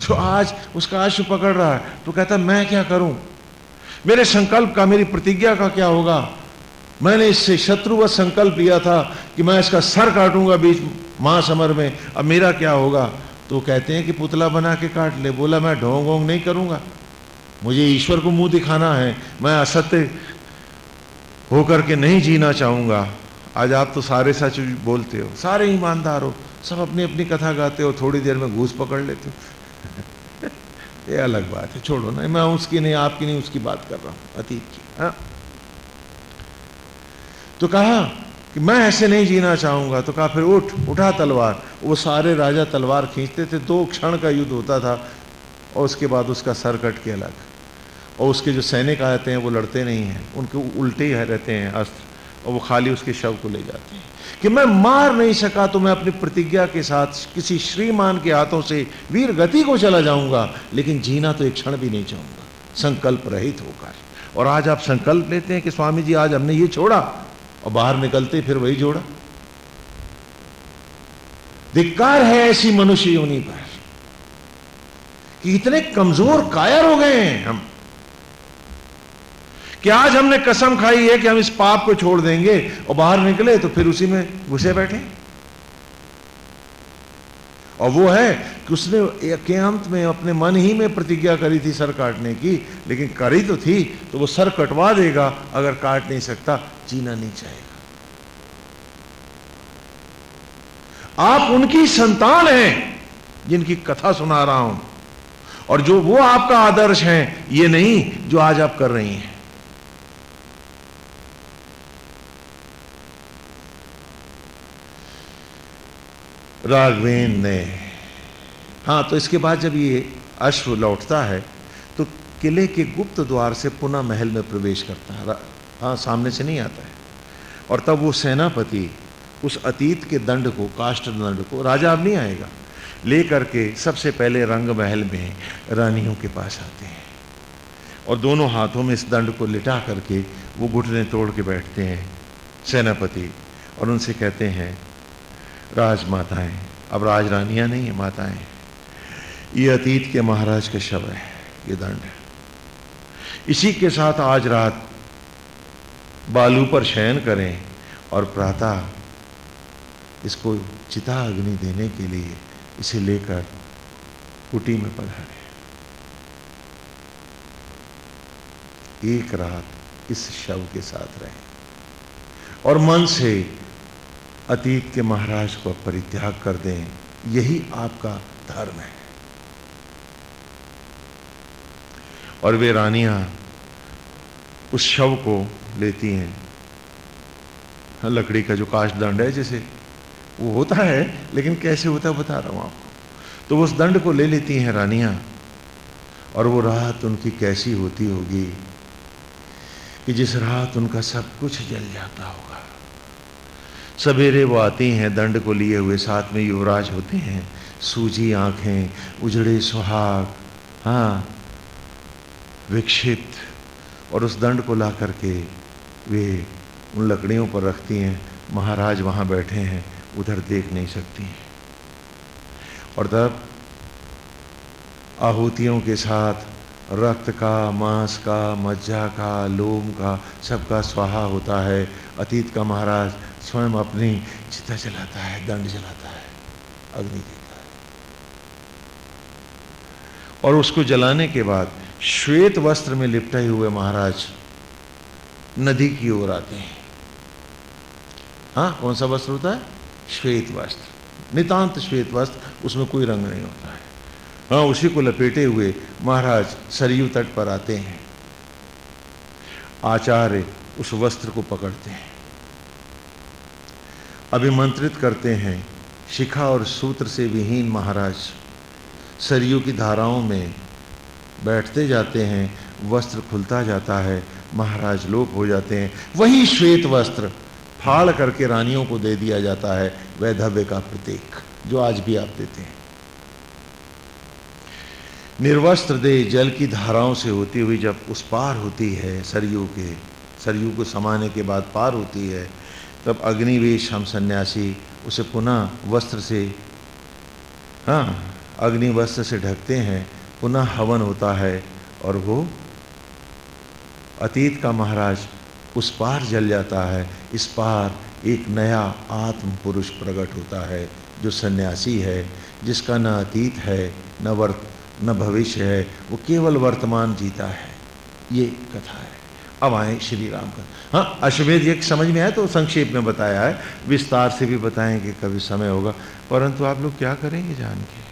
जो आज उसका अश्व पकड़ रहा है तो कहता, मैं क्या करूँ? मेरे संकल्प का, मेरी प्रतिज्ञा का क्या होगा? मैंने इससे शत्रु व संकल्प लिया था कि मैं इसका सर काटूँगा बीच महासमर में। अब मेरा क्या होगा? तो कहते हैं कि पुतला बना के काट ले। बोला, मैं ढोंग वोंग नहीं करूँगा। मुझे ईश्वर को मुँह दिखाना है। मैं असत्य होकर के नहीं जीना चाहूँगा। आज आप तो सारे सच बोलते हो। सारे ईमानदार हो। सब अपनी अपनी कथा गाते हो। थोड़ी देर में घूस पकड़ लेते हो। ये अलग बात है, छोड़ो ना। मैं उसकी नहीं, आपकी नहीं, उसकी बात कर रहा हूँ, अतीत की, हा? तो कहा कि मैं ऐसे नहीं जीना चाहूँगा तो कहा फिर उठ, उठा तलवार। वो सारे राजा तलवार खींचते थे, दो क्षण का युद्ध होता था, और उसके बाद उसका सर कट के अलग। और उसके जो सैनिक आते हैं, वो लड़ते नहीं हैं, उनके उल्टे ही रहते हैं अस्त्र, और वो खाली उसके शव को ले जाते हैं। कि मैं मार नहीं सका तो मैं अपनी प्रतिज्ञा के साथ किसी श्रीमान के हाथों से वीर गति को चला जाऊँगा, लेकिन जीना तो एक क्षण भी नहीं चाहूँगा। संकल्प रहित होकर। और आज आप संकल्प लेते हैं कि स्वामी जी, आज हमने ये छोड़ा, और बाहर निकलते फिर वही जोड़ा। धिक्कार है ऐसी मनुष्य योनि पर कि इतने कमज़ोर कायर हो गए हैं हम। कि आज हमने कसम खाई है कि हम इस पाप को छोड़ देंगे और बाहर निकले तो फिर उसी में घुसे बैठे। और वो है कि उसने अंत में अपने मन ही में प्रतिज्ञा करी थी सर काटने की, लेकिन करी तो थी तो वो सर कटवा देगा, अगर काट नहीं सकता, जीना नहीं चाहेगा। आप उनकी संतान हैं, जिनकी कथा सुना रहा हूँ, और जो वो आपका आदर्श है, ये नहीं जो आज आप कर रही हैं। राघवेन ने हाँ तो इसके बाद जब ये अश्व लौटता है तो किले के गुप्त द्वार से पुनः महल में प्रवेश करता है। हाँ सामने से नहीं आता है। और तब वो सेनापति उस अतीत के दंड को काष्ट दंड को राजा अब नहीं आएगा। ले करके सबसे पहले रंग महल में रानियों के पास आते हैं। और दोनों हाथों में इस दंड को लिटा करके वो घुटने तोड़ के बैठते हैं सेनापति। और उनसे कहते हैं राजमाताएँ। अब राज रानियाँ नहीं है, माताएँ। ये अतीत के महाराज का शव है, ये दंड है। इसी के साथ आज रात बालू पर शयन करें और प्रातः इसको चिता अग्नि देने के लिए इसे लेकर कुटी में पधारे। एक रात इस शव के साथ रहे। और मन से अतीत के महाराज को परित्याग कर दें। यही आपका धर्म है। और वे रानियाँ उस शव को लेती हैं। हाँ, लकड़ी का जो काश दंड है जैसे वो होता है लेकिन कैसे होता है बता रहा हूँ आपको। तो उस दंड को ले लेती हैं रानियाँ और वो रात उनकी कैसी होती होगी कि जिस रात उनका सब कुछ जल जाता होगा। सवेरे वो आती हैं, दंड को लिए हुए साथ में युवराज होते हैं। सूजी आँखें, उजड़े सुहाग हाँ विक्षिप्त। और उस दंड को ला करके वे उन लकड़ियों पर रखती हैं। महाराज वहाँ बैठे हैं, उधर देख नहीं सकती हैं। और तब आहुतियों के साथ रक्त का, मांस का, मज्जा का, लोम का, सबका स्वाहा होता है। अतीत का महाराज स्वयं अपनी चिता जलाता है, दंड जलाता है, अग्नि देता है। और उसको जलाने के बाद श्वेत वस्त्र में लिपटे हुए महाराज नदी की ओर आते हैं। हाँ कौन सा वस्त्र होता है? श्वेत वस्त्र। नितांत श्वेत वस्त्र, उसमें कोई रंग नहीं होता है। हाँ उसी को लपेटे हुए महाराज सरयू तट पर आते हैं। आचार्य उस वस्त्र को पकड़ते हैं। अभिमंत्रित करते हैं। शिखा और सूत्र से विहीन महाराज, सरयू की धाराओं में बैठते जाते हैं, वस्त्र खुलता जाता है, महाराज लोप हो जाते हैं। वही श्वेत वस्त्र फाड़ करके रानियों को दे दिया जाता है, वैधव्य का प्रतीक, जो आज भी आप देते हैं। निर्वस्त्र दे जल की धाराओं से होती हुई जब उस पार होती है, सरयू के, सरयू को समाने के बाद पार होती है तब अग्निवेश हम सन्यासी उसे पुनः वस्त्र से हाँ अग्नि वस्त्र से ढकते हैं, पुनः हवन होता है और वो अतीत का महाराज उस पार जल जाता है। इस पार एक नया आत्म पुरुष प्रकट होता है जो सन्यासी है, जिसका न अतीत है, न वर्त, न भविष्य है, वो केवल वर्तमान जीता है। ये कथा है। अब आए श्री राम का। हाँ अश्वमेध यज्ञ समझ में आया तो संक्षेप में बताया है। विस्तार से भी बताएँगे कभी समय होगा। परंतु आप लोग क्या करेंगे जान के?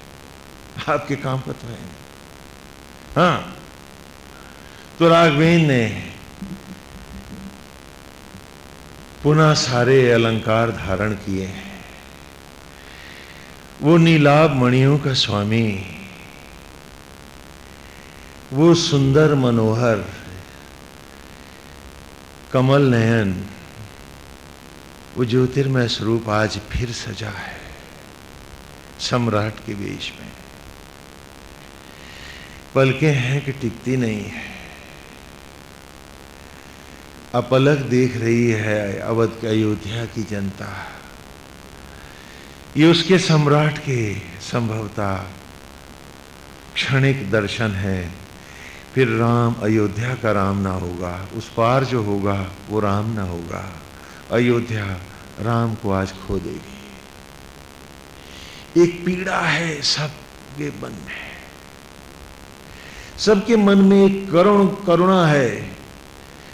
आपके काम तो है। हाँ तो राघवेन ने पुनः सारे अलंकार धारण किए वो नीलाभ मणियों का स्वामी, वो सुंदर मनोहर कमल नयन, वो ज्योतिर्मय स्वरूप आज फिर सजा है सम्राट के वेश में। पलके हैं कि टिकती नहीं है। अपलक देख रही है अवध के अयोध्या की जनता। ये उसके सम्राट के संभवता क्षणिक दर्शन है। फिर राम अयोध्या का राम ना होगा, उस पार जो होगा, वो राम ना होगा। अयोध्या राम को आज खो देगी। एक पीड़ा है, सबके मन में। सबके मन में एक करुण, करुणा है।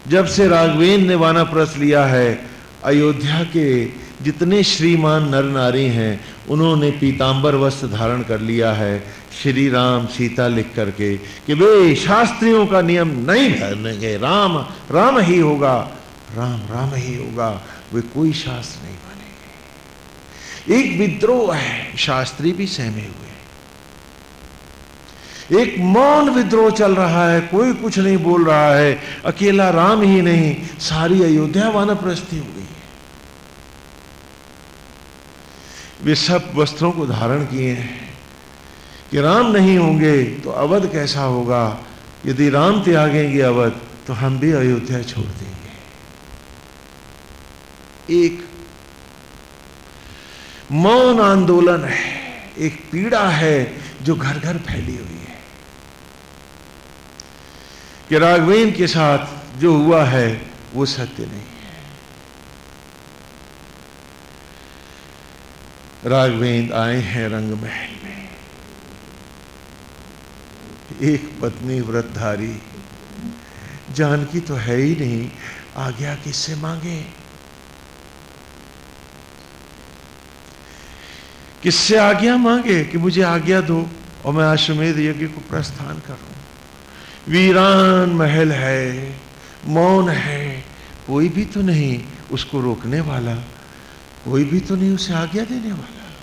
जब से राघवेंद्र ने वानाप्रस लिया है, अयोध्या के जितने श्रीमान नर नारी हैं, उन्होंने पीतांबर वस्त्र धारण कर लिया है। श्री राम सीता लिख करके कि वे शास्त्रियों का नियम नहीं बनेंगे राम राम ही होगा। राम राम ही होगा। वे कोई शास्त्र नहीं बनेंगे एक विद्रोह है, शास्त्री भी सहमे हुए एक मौन विद्रोह चल रहा है, कोई कुछ नहीं बोल रहा है। अकेला राम ही नहीं, सारी अयोध्या वानप्रस्थी हो गई है। वे सब वस्त्रों को धारण किए हैं। कि राम नहीं होंगे तो अवध कैसा होगा? यदि राम त्यागेंगे अवध तो हम भी अयोध्या छोड़ देंगे। एक मौन आंदोलन है, एक पीड़ा है जो घर घर फैली हुई है। कि राघवेंद्र के साथ जो हुआ है, वो सत्य नहीं है। राघवेंद्र आए हैं रंग महल में एक पत्नी व्रतधारी। जानकी तो है ही नहीं आज्ञा किससे मांगे। किससे आज्ञा मांगे कि मुझे आज्ञा दो और मैं अश्वमेध यज्ञ को प्रस्थान करूँ? वीरान महल है, मौन है, कोई भी तो नहीं उसको रोकने वाला, कोई भी तो नहीं उसे आज्ञा देने वाला।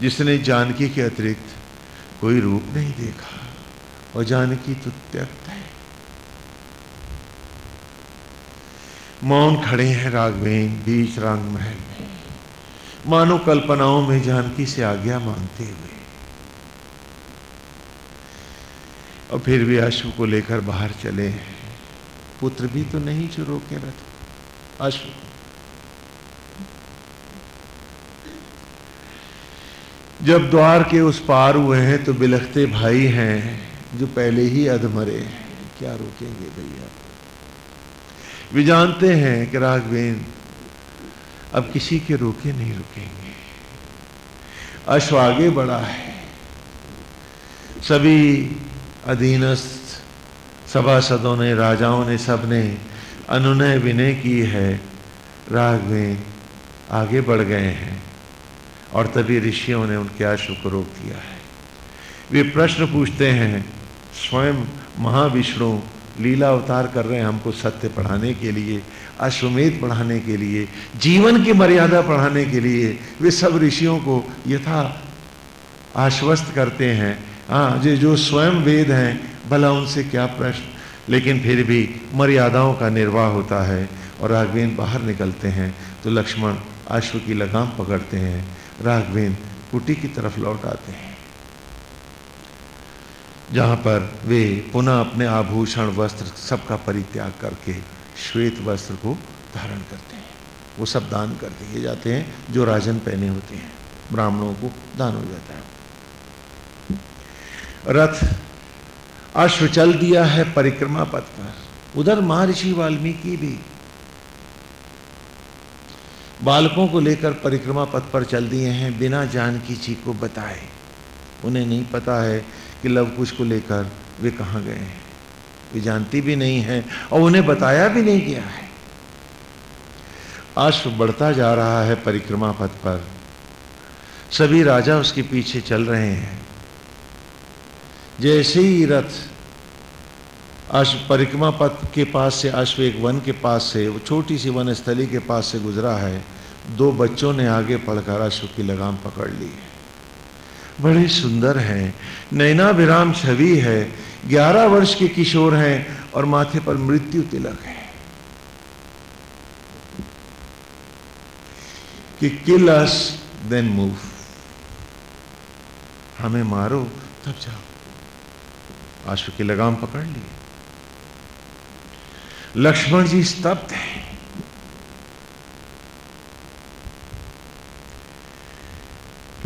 जिसने जानकी के अतिरिक्त कोई रूप नहीं देखा और जानकी तो त्यक्त है। मौन खड़े हैं राघवेन, बीच रंग महल में। मानो कल्पनाओं में जानकी से आज्ञा मांगते हुए। और फिर भी अश्व को लेकर बाहर चले हैं। पुत्र भी तो नहीं जो रोके रथ। अश्व जब द्वार के उस पार हुए हैं तो बिलखते भाई हैं जो पहले ही अधमरे क्या रोकेंगे भैया? वे जानते हैं कि राघवेन अब किसी के रोके नहीं रुकेंगे। अश्व आगे बढ़ा है। सभी अधीनस्थ सभासदों ने, राजाओं ने सबने अनुनय विनय की है। राघवेन आगे बढ़ गए हैं। और तभी ऋषियों ने उनके आशु को रोक दिया है। वे प्रश्न पूछते हैं, स्वयं महाविष्णु लीला अवतार कर रहे हैं हमको सत्य पढ़ाने के लिए, अश्वमेध पढ़ाने के लिए, जीवन की मर्यादा पढ़ाने के लिए? वे सब ऋषियों को यथा आश्वस्त करते हैं। हाँ जो जो स्वयं वेद हैं, भला उनसे क्या प्रश्न? लेकिन फिर भी मर्यादाओं का निर्वाह होता है और राघवेंद्र बाहर निकलते हैं तो लक्ष्मण अश्व की लगाम पकड़ते हैं। राघवेंद्र कुटी की तरफ़ लौट आते हैं। जहाँ पर वे पुनः अपने आभूषण वस्त्र सबका परित्याग करके श्वेत वस्त्र को धारण करते हैं। वो सब दान कर दिए जाते हैं, जो राजन पहने होते हैं। ब्राह्मणों को दान हो जाता है। रथ अश्व चल दिया है परिक्रमा पथ पर। उधर महर्षि वाल्मीकि भी बालकों को लेकर परिक्रमा पथ पर चल दिए हैं, बिना जानकी जी को बताए। उन्हें नहीं पता है कि लव कुश को लेकर वे कहाँ गए हैं। वे जानती भी नहीं है और उन्हें बताया भी नहीं गया है। अश्व बढ़ता जा रहा है परिक्रमा पथ पर। सभी राजा उसके पीछे चल रहे हैं। जैसे ही रथ अश्व परिक्रमा पथ के पास से अश्व एक वन के पास से, वो छोटी सी वनस्थली के पास से गुजरा है। दो बच्चों ने आगे पढ़कर अश्व की लगाम पकड़ ली। है बड़े सुंदर हैं। नैना विराम छवि है। ग्यारह वर्ष के किशोर हैं और माथे पर मृत्यु तिलक है। कि किल अस देन मूव हमें मारो, तब जाओ। आशु की लगाम पकड़ ली। लक्ष्मण जी स्तब्ध है।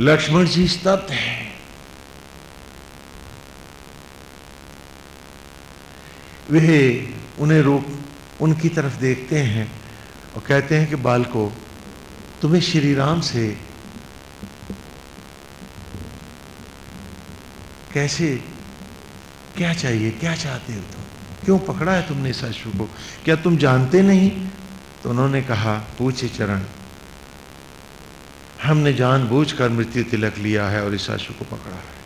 लक्ष्मण जी स्तब्ध है। वे उन्हें रोक उनकी तरफ़ देखते हैं और कहते हैं कि बाल को तुम्हें श्री राम से कैसे, क्या चाहिए, क्या चाहते हो तुम? क्यों पकड़ा है तुमने इस अश्व को? क्या तुम जानते नहीं? तो उन्होंने कहा, पूछे चरण, हमने जानबूझकर मृत्यु तिलक लिया है और इस अश्व को पकड़ा है।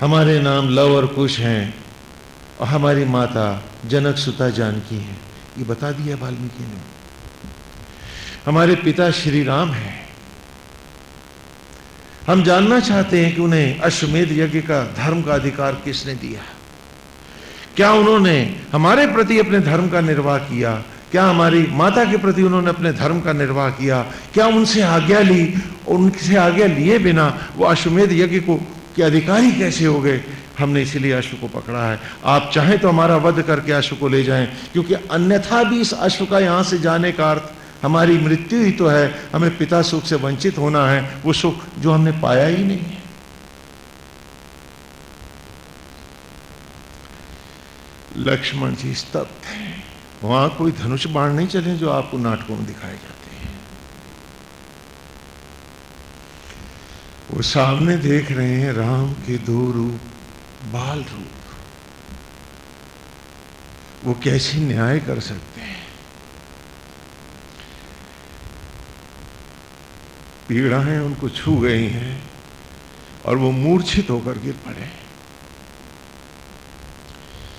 हमारे नाम लव और कुश हैं और हमारी माता जनक सुता जानकी है। ये बता दिया वाल्मीकि ने। हमारे पिता श्री राम हैं। हम जानना चाहते हैं कि उन्हें अश्वमेध यज्ञ का धर्म का अधिकार किसने दिया? क्या उन्होंने हमारे प्रति अपने धर्म का निर्वाह किया? क्या हमारी माता के प्रति उन्होंने अपने धर्म का निर्वाह किया? क्या उनसे आज्ञा ली? उनसे आज्ञा लिए बिना वो अश्वमेध यज्ञ को के अधिकारी कैसे हो गए? हमने इसीलिए अश्व को पकड़ा है। आप चाहें तो हमारा वध करके अश्व को ले जाएँ, क्योंकि अन्यथा भी इस अश्व का यहाँ से जाने का अर्थ हमारी मृत्यु ही तो है। हमें पिता सुख से वंचित होना है, वो सुख जो हमने पाया ही नहीं है। लक्ष्मण जी स्तब्ध है वहाँ कोई धनुष बाण नहीं चले जो आपको नाटकों में दिखाए जाते हैं। वो सामने देख रहे हैं राम के दो रूप, बाल रूप। वो कैसे न्याय कर सकते हैं? पीड़ाएँ उनको छू गई हैं और वो मूर्छित होकर गिर पड़े।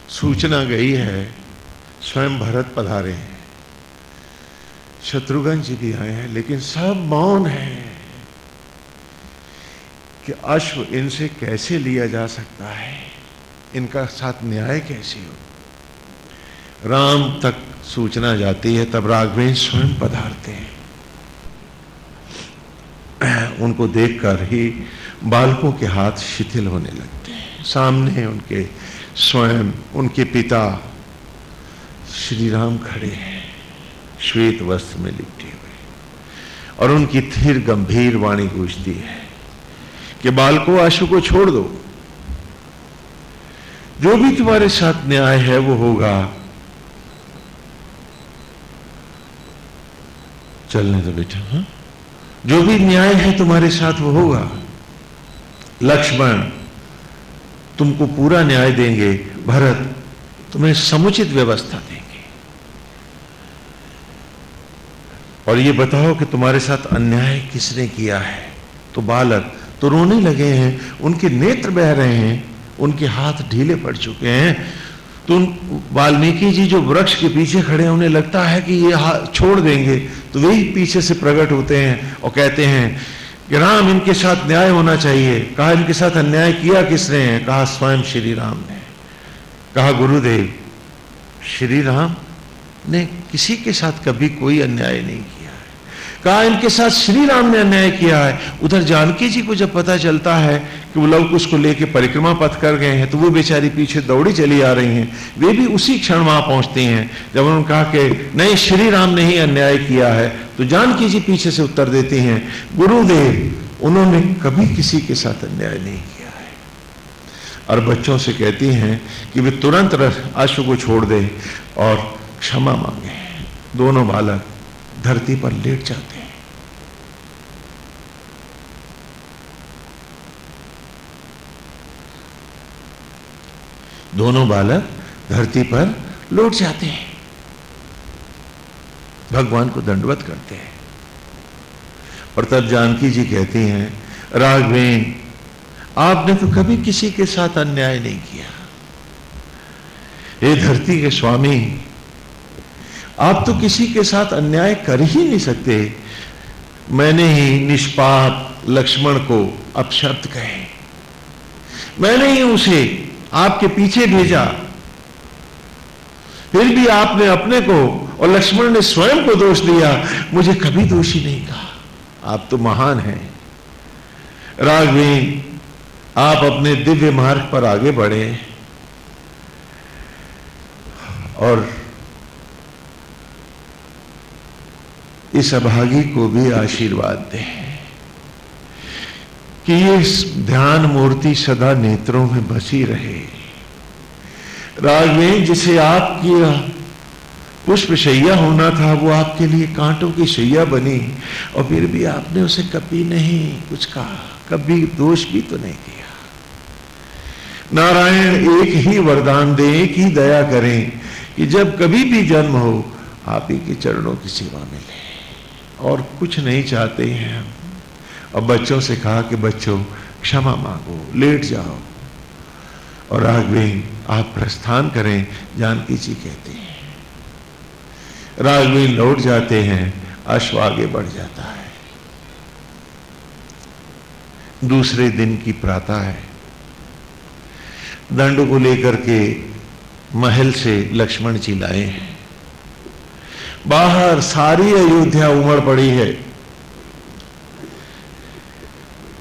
सूचना गई है, स्वयं भरत पधारे हैं। शत्रुघ्न जी भी आए हैं, लेकिन सब मौन है कि अश्व इनसे कैसे लिया जा सकता है, इनका साथ न्याय कैसे हो? राम तक सूचना जाती है, तब राघवेंद्र स्वयं पधारते हैं। उनको देखकर ही बालकों के हाथ शिथिल होने लगते हैं। सामने उनके स्वयं उनके पिता श्री राम खड़े हैं, श्वेत वस्त्र में लिपटे हुए। और उनकी थिर गंभीर वाणी गूंजती है कि बालको आशु को छोड़ दो। जो भी तुम्हारे साथ न्याय है, वो होगा। चलने दो बेटा, हा? जो भी न्याय है तुम्हारे साथ, वो होगा। लक्ष्मण तुमको पूरा न्याय देंगे, भरत, तुम्हें समुचित व्यवस्था देंगे। और ये बताओ कि तुम्हारे साथ अन्याय किसने किया है? तो बालक तो रोने लगे हैं, उनके नेत्र बह रहे हैं, उनके हाथ ढीले पड़ चुके हैं। तो वाल्मीकि जी जो वृक्ष के पीछे खड़े हैं, उन्हें लगता है कि ये छोड़ देंगे। तो वही पीछे से प्रकट होते हैं और कहते हैं कि राम इनके साथ न्याय होना चाहिए। कहा, इनके साथ अन्याय किया किसने? है कहा, स्वयं श्री राम ने। कहा, गुरुदेव, श्री राम ने किसी के साथ कभी कोई अन्याय नहीं किया। कहा, इनके साथ श्री राम ने अन्याय किया है। उधर जानकी जी को जब पता चलता है कि वो लव उसको लेके परिक्रमा पथ कर गए हैं तो वो बेचारी पीछे दौड़ी चली आ रही हैं। वे भी उसी क्षण वहाँ पहुँचती हैं, जब उन्होंने कहा कि, नहीं श्री राम ने ही अन्याय किया है। तो जानकी जी पीछे से उत्तर देती हैं, गुरुदेव, उन्होंने कभी किसी के साथ अन्याय नहीं किया है। और बच्चों से कहती हैं कि वे तुरंत अश्व को छोड़ दे और क्षमा मांगे। दोनों बालक धरती पर लेट जाते हैं। दोनों बालक धरती पर लौट जाते हैं। भगवान को दंडवत करते हैं। और तब जानकी जी कहती हैं, राघवेन, आपने तो कभी किसी के साथ अन्याय नहीं किया। ये धरती के स्वामी आप तो किसी के साथ अन्याय कर ही नहीं सकते। मैंने ही निष्पाप लक्ष्मण को अपशब्द कहे। मैंने ही उसे आपके पीछे भेजा। फिर भी आपने अपने को और लक्ष्मण ने स्वयं को दोष दिया। मुझे कभी दोषी नहीं कहा। आप तो महान हैं। राघवेन आप अपने दिव्य मार्ग पर आगे बढ़े। और इस अभागी को भी आशीर्वाद दें। कि ये ध्यान मूर्ति सदा नेत्रों में बसी रहे। राघवेन जिसे आपकी पुष्प शैया होना था, वो आपके लिए कांटों की शैया बनी। और फिर भी आपने उसे कभी नहीं कुछ कहा, कभी दोष भी तो नहीं किया। नारायण, एक ही वरदान दे, एक ही दया करें कि जब कभी भी जन्म हो, आप ही के चरणों की सेवा में मिले और कुछ नहीं चाहते हैं। हम और बच्चों से कहा कि बच्चों, क्षमा मांगो, लेट जाओ। और राघवेन आप प्रस्थान करें, जानकी जी कहते हैं। राघवेन लौट जाते हैं, अश्व आगे बढ़ जाता है। दूसरे दिन की प्रातः है। दंड को लेकर के महल से लक्ष्मण जी लाए हैं। बाहर सारी अयोध्या उमड़ पड़ी है।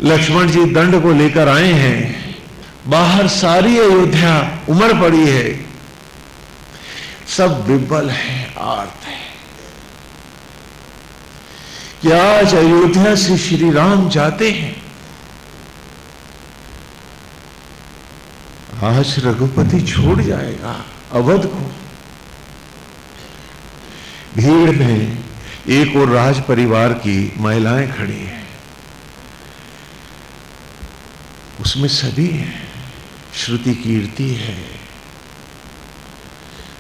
लक्ष्मण जी दंड को लेकर आए हैं। बाहर सारी अयोध्या उमड़ पड़ी है। सब विबल है आर्थ है। क्या आज अयोध्या से श्री राम जाते हैं। आज रघुपति छोड़ जाएगा अवध को। भीड़ में एक और राज परिवार की महिलाएँ खड़ी हैं। उसमें सभी हैं। श्रुति कीर्ति है।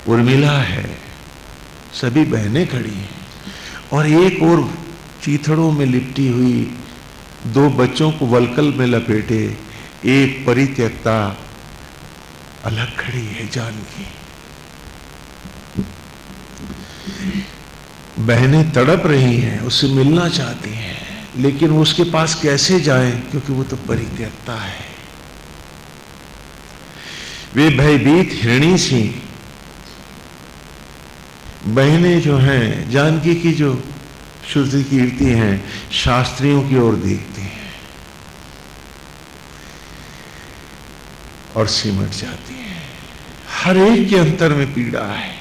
उर्मिला है। सभी बहनें खड़ी हैं। और एक और चीथड़ों में लिपटी हुई दो बच्चों को वलकल में लपेटे एक परित्यक्ता अलग खड़ी है जानकी। बहनें तड़प रही हैं, उससे मिलना चाहती हैं, लेकिन वो उसके पास कैसे जाएँ? क्योंकि वो तो परित्यक्ता है। वे भयभीत हिरणी सी। बहनें जो हैं, जानकी की जो श्रुति कीर्ति हैं, शास्त्रियों की ओर देखती हैं। और सिमट जाती है। हर एक के अंतर में पीड़ा है।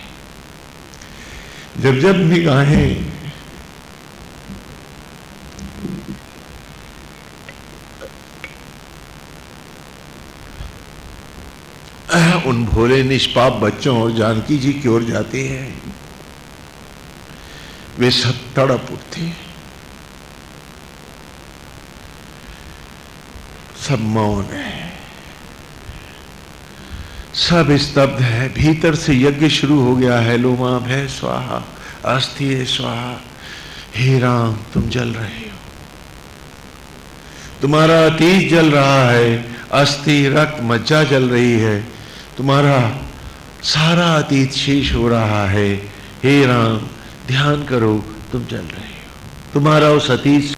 जब जब निगाहें उन भोले निष्पाप बच्चों और जानकी जी की ओर जाते हैं। वे सब तड़प उठते हैं। सब मौन है। सब स्तब्ध है, भीतर से यज्ञ शुरू हो गया है। लोमा भय, स्वाहा अस्थि स्वाहा। हे राम, तुम जल रहे हो। तुम्हारा अतीत जल रहा है, अस्थि, रक्त, मज्जा जल रही है। तुम्हारा सारा अतीत शेष हो रहा है। हे राम, ध्यान करो, तुम जल रहे हो। तुम्हारा उस अतीत